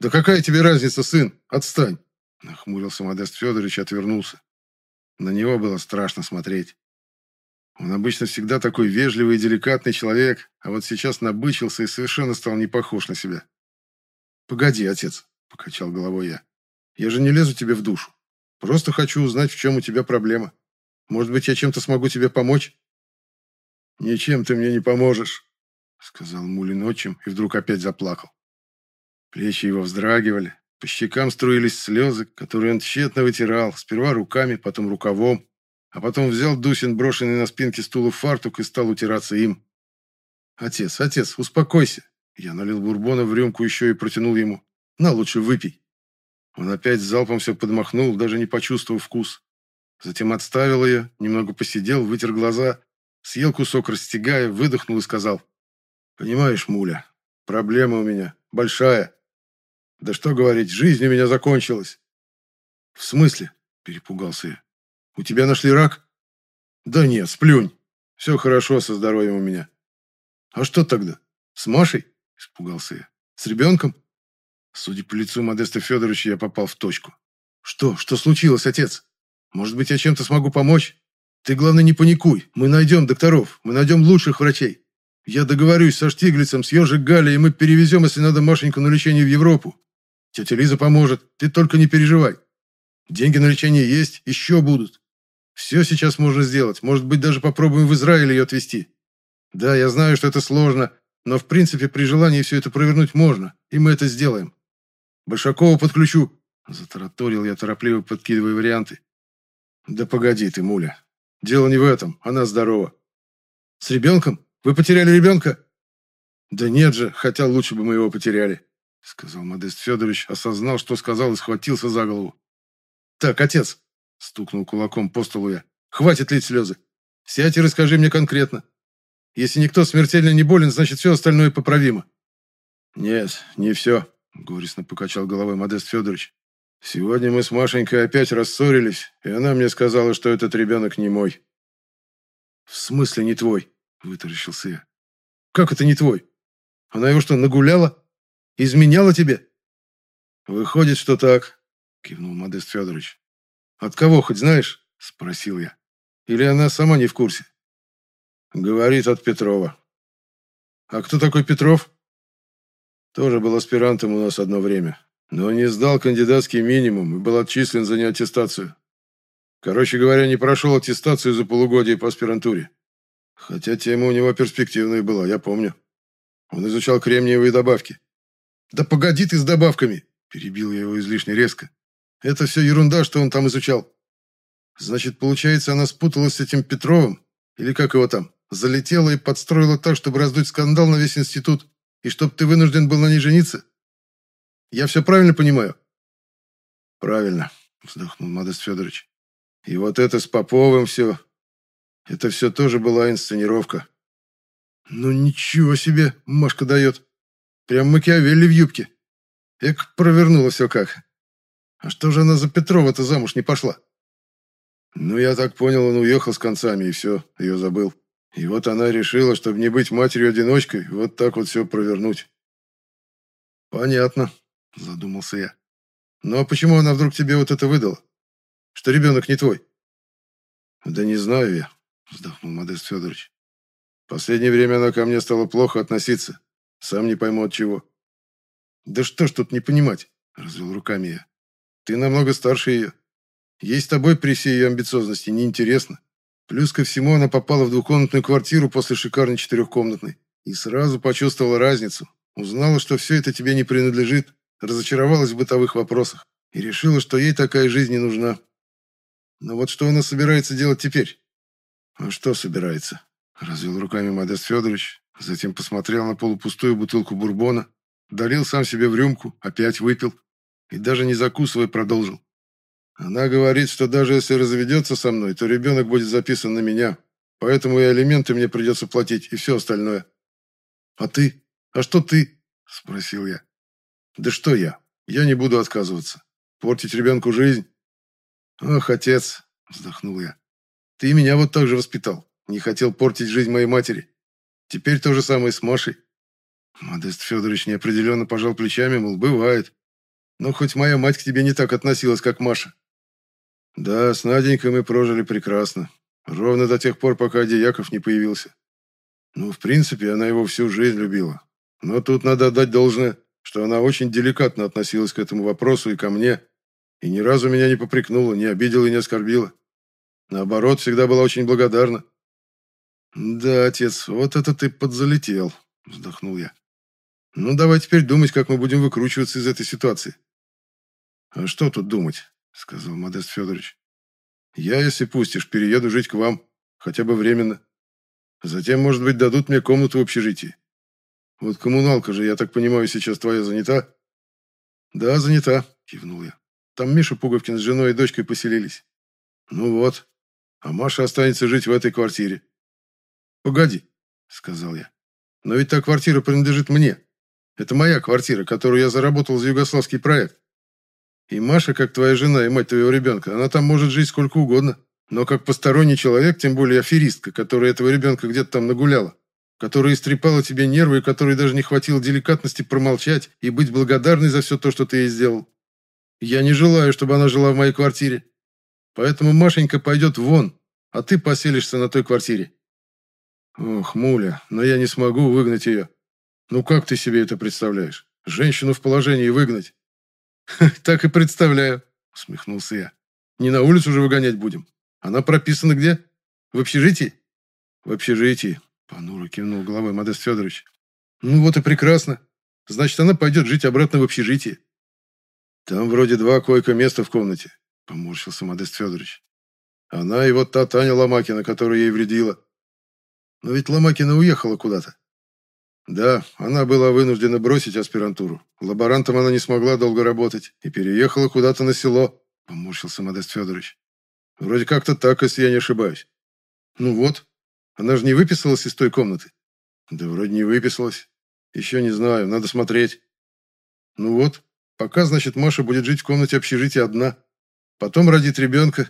«Да какая тебе разница, сын? Отстань!» Нахмурился Модест Федорович и отвернулся. На него было страшно смотреть. Он обычно всегда такой вежливый и деликатный человек, а вот сейчас набычился и совершенно стал не похож на себя. «Погоди, отец», — покачал головой я. «Я же не лезу тебе в душу. Просто хочу узнать, в чем у тебя проблема. Может быть, я чем-то смогу тебе помочь?» «Ничем ты мне не поможешь», — сказал Мулин отчим и вдруг опять заплакал. Плечи его вздрагивали, по щекам струились слезы, которые он тщетно вытирал, сперва руками, потом рукавом, а потом взял Дусин брошенный на спинке стула фартук и стал утираться им. «Отец, отец, успокойся!» Я налил бурбона в рюмку еще и протянул ему. «На, лучше выпей!» Он опять залпом все подмахнул, даже не почувствовав вкус. Затем отставил ее, немного посидел, вытер глаза, съел кусок растягая, выдохнул и сказал. «Понимаешь, Муля, проблема у меня большая. Да что говорить, жизнь у меня закончилась. В смысле? Перепугался я. У тебя нашли рак? Да нет, сплюнь. Все хорошо со здоровьем у меня. А что тогда? С Машей? Испугался я. С ребенком? Судя по лицу Модеста Федоровича, я попал в точку. Что? Что случилось, отец? Может быть, я чем-то смогу помочь? Ты, главное, не паникуй. Мы найдем докторов. Мы найдем лучших врачей. Я договорюсь со Штиглицем, с Ежик Галей, и мы перевезем, если надо, Машеньку на лечение в Европу. Тетя Лиза поможет, ты только не переживай. Деньги на лечение есть, еще будут. Все сейчас можно сделать, может быть, даже попробуем в Израиль ее отвезти. Да, я знаю, что это сложно, но в принципе при желании все это провернуть можно, и мы это сделаем. Большакова подключу, затараторил я, торопливо подкидывая варианты. Да погоди ты, муля. Дело не в этом, она здорова. С ребенком? Вы потеряли ребенка? Да нет же, хотя лучше бы мы его потеряли, сказал Модест Федорович, осознал, что сказал и схватился за голову. Так, отец, стукнул кулаком по столу я. Хватит лить слезы. Сядь и расскажи мне конкретно. Если никто смертельно не болен, значит, все остальное поправимо». «Нет, не все», — горестно покачал головой Модест Федорович. «Сегодня мы с Машенькой опять рассорились, и она мне сказала, что этот ребенок не мой». «В смысле не твой?» — вытаращился я. «Как это не твой? Она его что, нагуляла? Изменяла тебе?» «Выходит, что так», — кивнул Модест Федорович. «От кого хоть знаешь?» — спросил я. «Или она сама не в курсе?» Говорит от Петрова. А кто такой Петров? Тоже был аспирантом у нас одно время, но не сдал кандидатский минимум и был отчислен за неаттестацию. Короче говоря, не прошел аттестацию за полугодие по аспирантуре. Хотя тема у него перспективная была, я помню. Он изучал кремниевые добавки. «Да погоди ты с добавками!» Перебил я его излишне резко. «Это все ерунда, что он там изучал. Значит, получается, она спуталась с этим Петровым? Или как его там? Залетела и подстроила так, чтобы раздуть скандал на весь институт, и чтоб ты вынужден был на ней жениться? Я все правильно понимаю?» «Правильно», — вздохнул Модест Федорович. «И вот это с Поповым все. Это все тоже была инсценировка». «Ну ничего себе, Машка дает. Прям Макиавелли в юбке. Эк, провернула все как. А что же она за Петрова-то замуж не пошла?» «Ну, я так понял, он уехал с концами, и все, ее забыл». И вот она решила, чтобы не быть матерью-одиночкой, вот так вот все провернуть. «Понятно», — задумался я. «Ну а почему она вдруг тебе вот это выдала? Что ребенок не твой?» «Да не знаю я», — вздохнул Модест Федорович. «Последнее время она ко мне стала плохо относиться. Сам не пойму от чего». «Да что ж тут не понимать?» — развел руками я. «Ты намного старше ее. Ей с тобой при всей ее амбициозности неинтересно. Плюс ко всему она попала в двухкомнатную квартиру после шикарной четырехкомнатной и сразу почувствовала разницу. Узнала, что все это тебе не принадлежит, разочаровалась в бытовых вопросах и решила, что ей такая жизнь не нужна. Но вот что она собирается делать теперь? А что собирается? Развел руками Модест Федорович, затем посмотрел на полупустую бутылку бурбона, долил сам себе в рюмку, опять выпил и даже не закусывая продолжил. Она говорит, что даже если разведется со мной, то ребенок будет записан на меня, поэтому и алименты мне придется платить, и все остальное. А ты? А что ты? Спросил я. Да что я? Я не буду отказываться. Портить ребенку жизнь? Ох, отец, вздохнул я. Ты меня вот так же воспитал. Не хотел портить жизнь моей матери. Теперь то же самое с Машей. Модест Федорович неопределенно пожал плечами, мол, бывает. Но хоть моя мать к тебе не так относилась, как Маша. Да, с Наденькой мы прожили прекрасно. Ровно до тех пор, пока Дьяков не появился. Ну, в принципе, она его всю жизнь любила. Но тут надо отдать должное, что она очень деликатно относилась к этому вопросу и ко мне, и ни разу меня не попрекнула, не обидела и не оскорбила. Наоборот, всегда была очень благодарна. «Да, отец, вот это ты подзалетел», — вздохнул я. «Ну, давай теперь думать, как мы будем выкручиваться из этой ситуации». «А что тут думать? Сказал Модест Федорович. «Я, если пустишь, перееду жить к вам, хотя бы временно. Затем, может быть, дадут мне комнату в общежитии. Вот коммуналка же, я так понимаю, сейчас твоя занята?» «Да, занята», — кивнул я. «Там Миша Пуговкин с женой и дочкой поселились». «Ну вот. А Маша останется жить в этой квартире». «Погоди», — сказал я. «Но ведь та квартира принадлежит мне. Это моя квартира, которую я заработал за югославский проект. И Маша, как твоя жена и мать твоего ребенка, она там может жить сколько угодно. Но как посторонний человек, тем более аферистка, которая этого ребенка где-то там нагуляла, которая истрепала тебе нервы и которой даже не хватило деликатности промолчать и быть благодарной за все то, что ты ей сделал. Я не желаю, чтобы она жила в моей квартире. Поэтому Машенька пойдет вон, а ты поселишься на той квартире. Ох, Муля, но я не смогу выгнать ее. Ну как ты себе это представляешь? Женщину в положении выгнать? [LAUGHS] Так и представляю, усмехнулся я. Не на улицу же выгонять будем. Она прописана где? В общежитии? В общежитии, понуро кивнул головой Модест Федорович. Ну вот и прекрасно. Значит, она пойдет жить обратно в общежитие. Там вроде два койко-места в комнате, поморщился Модест Федорович. Она и вот та Таня Ломакина, которая ей вредила. Но ведь Ломакина уехала куда-то. Да, она была вынуждена бросить аспирантуру. Лаборантом она не смогла долго работать и переехала куда-то на село, поморщился Модест Федорович. Вроде как-то так, если я не ошибаюсь. Ну вот, она же не выписалась из той комнаты. Да вроде не выписалась. Еще не знаю, надо смотреть. Ну вот, пока, значит, Маша будет жить в комнате общежития одна. Потом родит ребенка.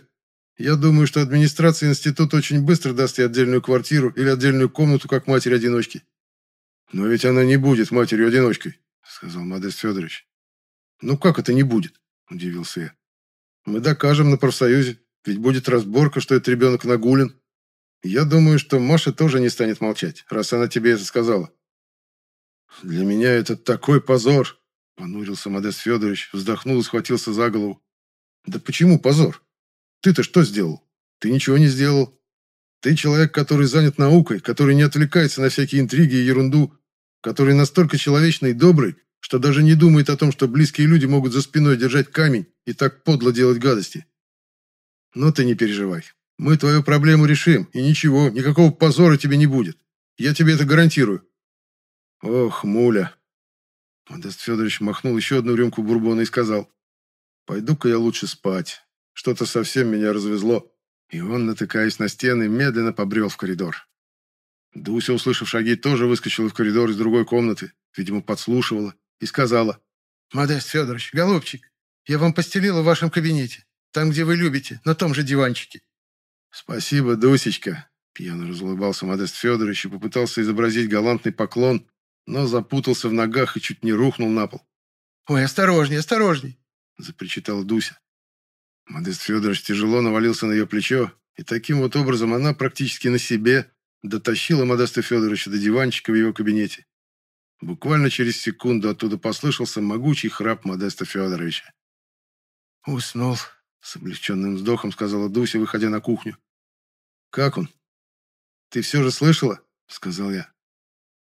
Я думаю, что администрация института очень быстро даст ей отдельную квартиру или отдельную комнату, как матери-одиночки. Но ведь она не будет матерью-одиночкой, сказал Модест Федорович. Ну как это не будет? Удивился я. Мы докажем на профсоюзе, ведь будет разборка, что этот ребенок нагулен. Я думаю, что Маша тоже не станет молчать, раз она тебе это сказала. Для меня это такой позор, понурился Модест Федорович, вздохнул и схватился за голову. Да почему позор? Ты-то что сделал? Ты ничего не сделал. Ты человек, который занят наукой, который не отвлекается на всякие интриги и ерунду, который настолько человечный и добрый, что даже не думает о том, что близкие люди могут за спиной держать камень и так подло делать гадости. Но ты не переживай. Мы твою проблему решим, и ничего, никакого позора тебе не будет. Я тебе это гарантирую. Ох, муля. Модест Федорович махнул еще одну рюмку бурбона и сказал, «Пойду-ка я лучше спать. Что-то совсем меня развезло». И он, натыкаясь на стены, медленно побрел в коридор. Дуся, услышав шаги, тоже выскочила в коридор из другой комнаты, видимо, подслушивала, и сказала, «Модест Федорович, голубчик, я вам постелила в вашем кабинете, там, где вы любите, на том же диванчике». «Спасибо, Дусечка», — пьяно разулыбался Модест Федорович и попытался изобразить галантный поклон, но запутался в ногах и чуть не рухнул на пол. «Ой, осторожней, осторожней!» — запричитала Дуся. Модест Федорович тяжело навалился на ее плечо, и таким вот образом она практически на себе дотащила Модеста Федоровича до диванчика в его кабинете. Буквально через секунду оттуда послышался могучий храп Модеста Федоровича. «Уснул», — с облегченным вздохом сказала Дуся, выходя на кухню. «Как он?» «Ты все же слышала?» — сказал я.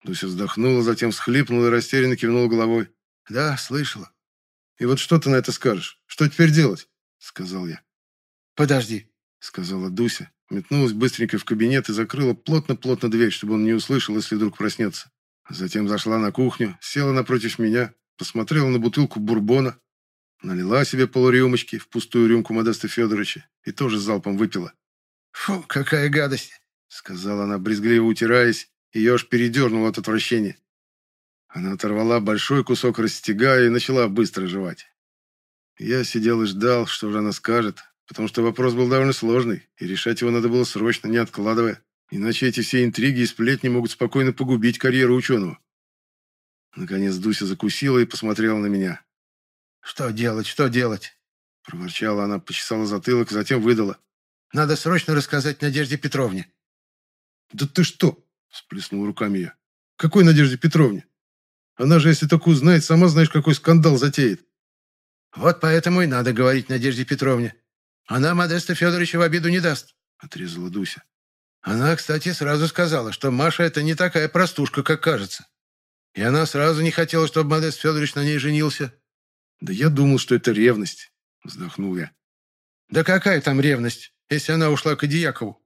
Дуся вздохнула, затем всхлипнула и растерянно кивнула головой. «Да, слышала. И вот что ты на это скажешь? Что теперь делать?» — сказал я. «Подожди», — сказала Дуся, Метнулась быстренько в кабинет и закрыла плотно-плотно дверь, чтобы он не услышал, если вдруг проснется. Затем зашла на кухню, села напротив меня, посмотрела на бутылку бурбона, налила себе полурюмочки в пустую рюмку Модеста Федоровича и тоже залпом выпила. «Фу, какая гадость!» — сказала она, брезгливо утираясь, ее аж передернуло от отвращения. Она оторвала большой кусок растягая и начала быстро жевать. Я сидел и ждал, что же она скажет, потому что вопрос был довольно сложный, и решать его надо было срочно, не откладывая. Иначе эти все интриги и сплетни могут спокойно погубить карьеру ученого. Наконец Дуся закусила и посмотрела на меня. «Что делать, что делать?» Проворчала она, почесала затылок, затем выдала. «Надо срочно рассказать Надежде Петровне». «Да ты что?» – всплеснул руками я. «Какой Надежде Петровне? Она же, если только узнает, сама знаешь, какой скандал затеет». «Вот поэтому и надо говорить Надежде Петровне. Она Модеста Федоровича в обиду не даст», — отрезала Дуся. Она, кстати, сразу сказала, что Маша это не такая простушка, как кажется. И она сразу не хотела, чтобы Модест Федорович на ней женился. «Да я думал, что это ревность», — вздохнул я. «Да какая там ревность, если она ушла к Идиякову?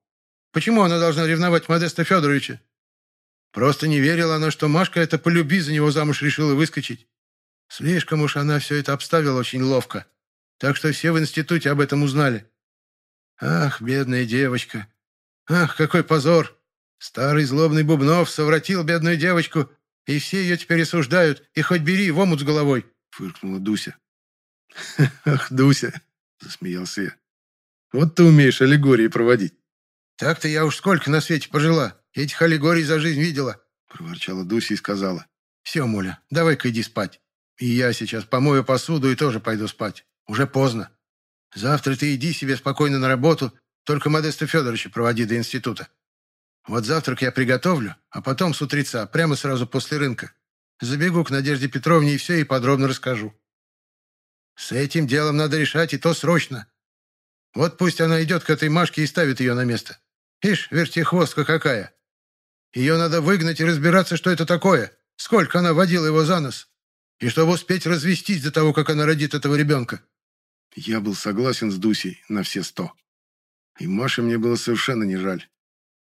Почему она должна ревновать Модеста Федоровича? Просто не верила она, что Машка это по любви за него замуж решила выскочить. Слишком уж она все это обставила очень ловко так что все в институте об этом узнали. Ах, бедная девочка! Ах, какой позор! Старый злобный Бубнов совратил бедную девочку, и все ее теперь осуждают, и хоть бери в омут с головой!» — фыркнула Дуся. [LAUGHS] «Ах, Дуся!» — засмеялся я. «Вот ты умеешь аллегории проводить». «Так-то я уж сколько на свете пожила, этих аллегорий за жизнь видела», — проворчала Дуся и сказала. «Все, Муля, давай-ка иди спать. И я сейчас помою посуду и тоже пойду спать. Уже поздно. Завтра ты иди себе спокойно на работу, только Модеста Федоровича проводи до института. Вот завтрак я приготовлю, а потом с утреца, прямо сразу после рынка. Забегу к Надежде Петровне и все ей подробно расскажу. С этим делом надо решать, и то срочно. Вот пусть она идет к этой Машке и ставит ее на место. Ишь, вертихвостка какая. Ее надо выгнать и разбираться, что это такое. Сколько она водила его за нос. И чтобы успеть развестись до того, как она родит этого ребенка. Я был согласен с Дусей на все сто. И Маше мне было совершенно не жаль.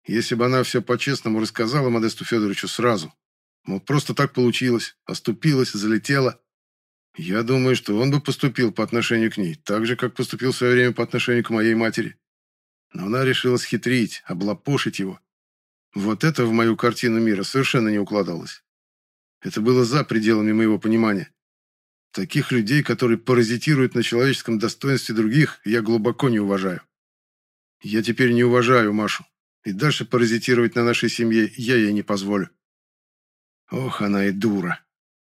Если бы она все по-честному рассказала Модесту Федоровичу сразу, мол, просто так получилось, оступилась, залетела, я думаю, что он бы поступил по отношению к ней, так же, как поступил в свое время по отношению к моей матери. Но она решила схитрить, облапошить его. Вот это в мою картину мира совершенно не укладывалось. Это было за пределами моего понимания. Таких людей, которые паразитируют на человеческом достоинстве других, я глубоко не уважаю. Я теперь не уважаю Машу. И дальше паразитировать на нашей семье я ей не позволю. Ох, она и дура.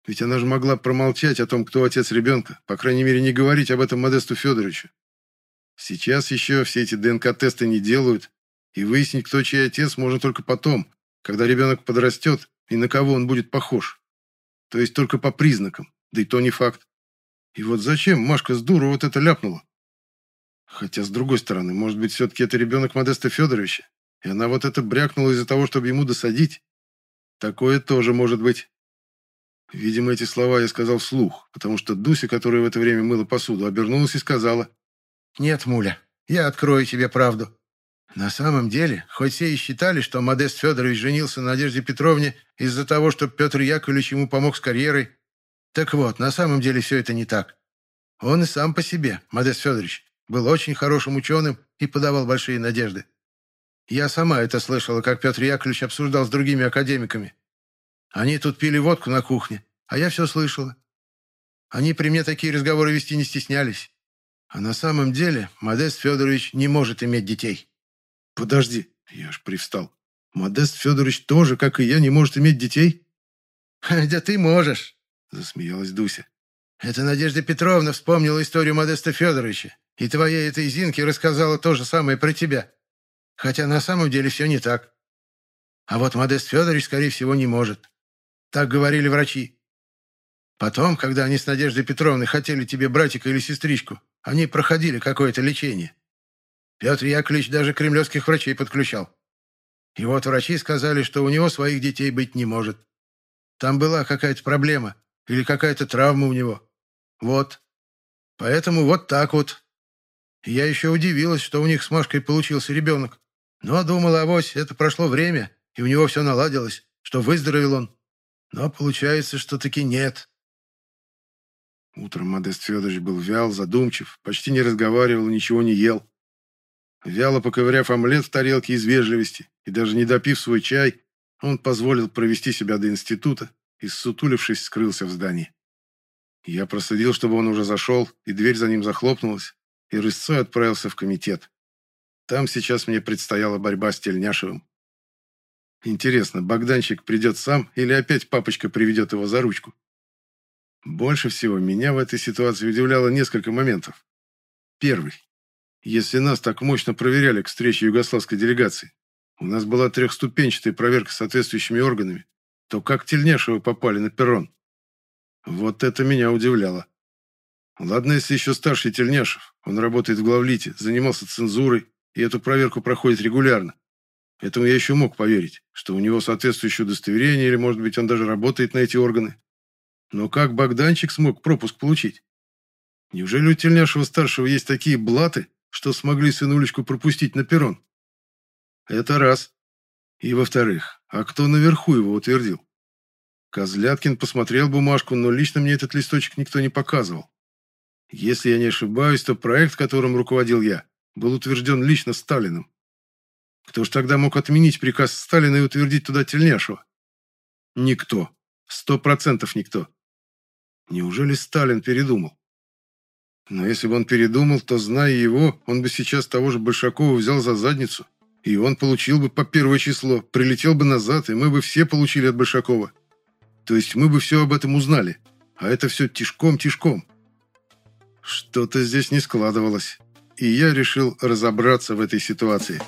Ведь она же могла промолчать о том, кто отец ребенка, по крайней мере, не говорить об этом Модесту Федоровичу. Сейчас еще все эти ДНК-тесты не делают, и выяснить, кто чей отец, можно только потом, когда ребенок подрастет и на кого он будет похож. То есть только по признакам, да и то не факт. И вот зачем Машка с дуру вот это ляпнула? Хотя, с другой стороны, может быть, все-таки это ребенок Модеста Федоровича, и она вот это брякнула из-за того, чтобы ему досадить. Такое тоже может быть. Видимо, эти слова я сказал вслух, потому что Дуся, которая в это время мыла посуду, обернулась и сказала. «Нет, Муля, я открою тебе правду. На самом деле, хоть все и считали, что Модест Федорович женился на Надежде Петровне из-за того, что Петр Яковлевич ему помог с карьерой, так вот, на самом деле все это не так. Он и сам по себе, Модест Федорович, был очень хорошим ученым и подавал большие надежды. Я сама это слышала, как Петр Яковлевич обсуждал с другими академиками. Они тут пили водку на кухне, а я все слышала. Они при мне такие разговоры вести не стеснялись. А на самом деле Модест Федорович не может иметь детей. Подожди, я аж привстал. Модест Федорович тоже, как и я, не может иметь детей? [LAUGHS] Да ты можешь, засмеялась Дуся. Это Надежда Петровна вспомнила историю Модеста Федоровича, и твоей этой Зинке рассказала то же самое про тебя. Хотя на самом деле все не так. А вот Модест Федорович, скорее всего, не может. Так говорили врачи. Потом, когда они с Надеждой Петровной хотели тебе братика или сестричку, они проходили какое-то лечение. Петр Яковлевич даже кремлевских врачей подключал. И вот врачи сказали, что у него своих детей быть не может. Там была какая-то проблема или какая-то травма у него. Вот. Поэтому вот так вот. я еще удивилась, что у них с Машкой получился ребенок. Но думала, авось, это прошло время, и у него все наладилось, что выздоровел он. Но получается, что таки нет. Утром Модест Федорович был вял, задумчив, почти не разговаривал, ничего не ел. Вяло поковыряв омлет в тарелке из вежливости и даже не допив свой чай, он позволил провести себя до института и, ссутулившись, скрылся в здании. Я проследил, чтобы он уже зашел, и дверь за ним захлопнулась, и рысцой отправился в комитет. Там сейчас мне предстояла борьба с Тельняшевым. Интересно, Богданчик придет сам или опять папочка приведет его за ручку? Больше всего меня в этой ситуации удивляло несколько моментов. Первый. Если нас так мощно проверяли к встрече югославской делегации, у нас была трехступенчатая проверка соответствующими органами, то как Тельняшевы попали на перрон? Вот это меня удивляло. Ладно, если еще старший Тельняшев, он работает в главлите, занимался цензурой, и эту проверку проходит регулярно. Этому я еще мог поверить, что у него соответствующее удостоверение, или, может быть, он даже работает на эти органы. Но как Богданчик смог пропуск получить? Неужели у Тельняшева-старшего есть такие блаты, что смогли сынулечку пропустить на перрон? Это раз. И во-вторых, а кто наверху его утвердил? Козляткин посмотрел бумажку, но лично мне этот листочек никто не показывал. Если я не ошибаюсь, то проект, которым руководил я, был утвержден лично Сталиным. Кто ж тогда мог отменить приказ Сталина и утвердить туда Тельняшева? Никто. Сто процентов никто. Неужели Сталин передумал? Но если бы он передумал, то, зная его, он бы сейчас того же Большакова взял за задницу, и он получил бы по первое число, прилетел бы назад, и мы бы все получили от Большакова. То есть мы бы все об этом узнали, а это все тишком-тишком. Что-то здесь не складывалось и я решил разобраться в этой ситуации.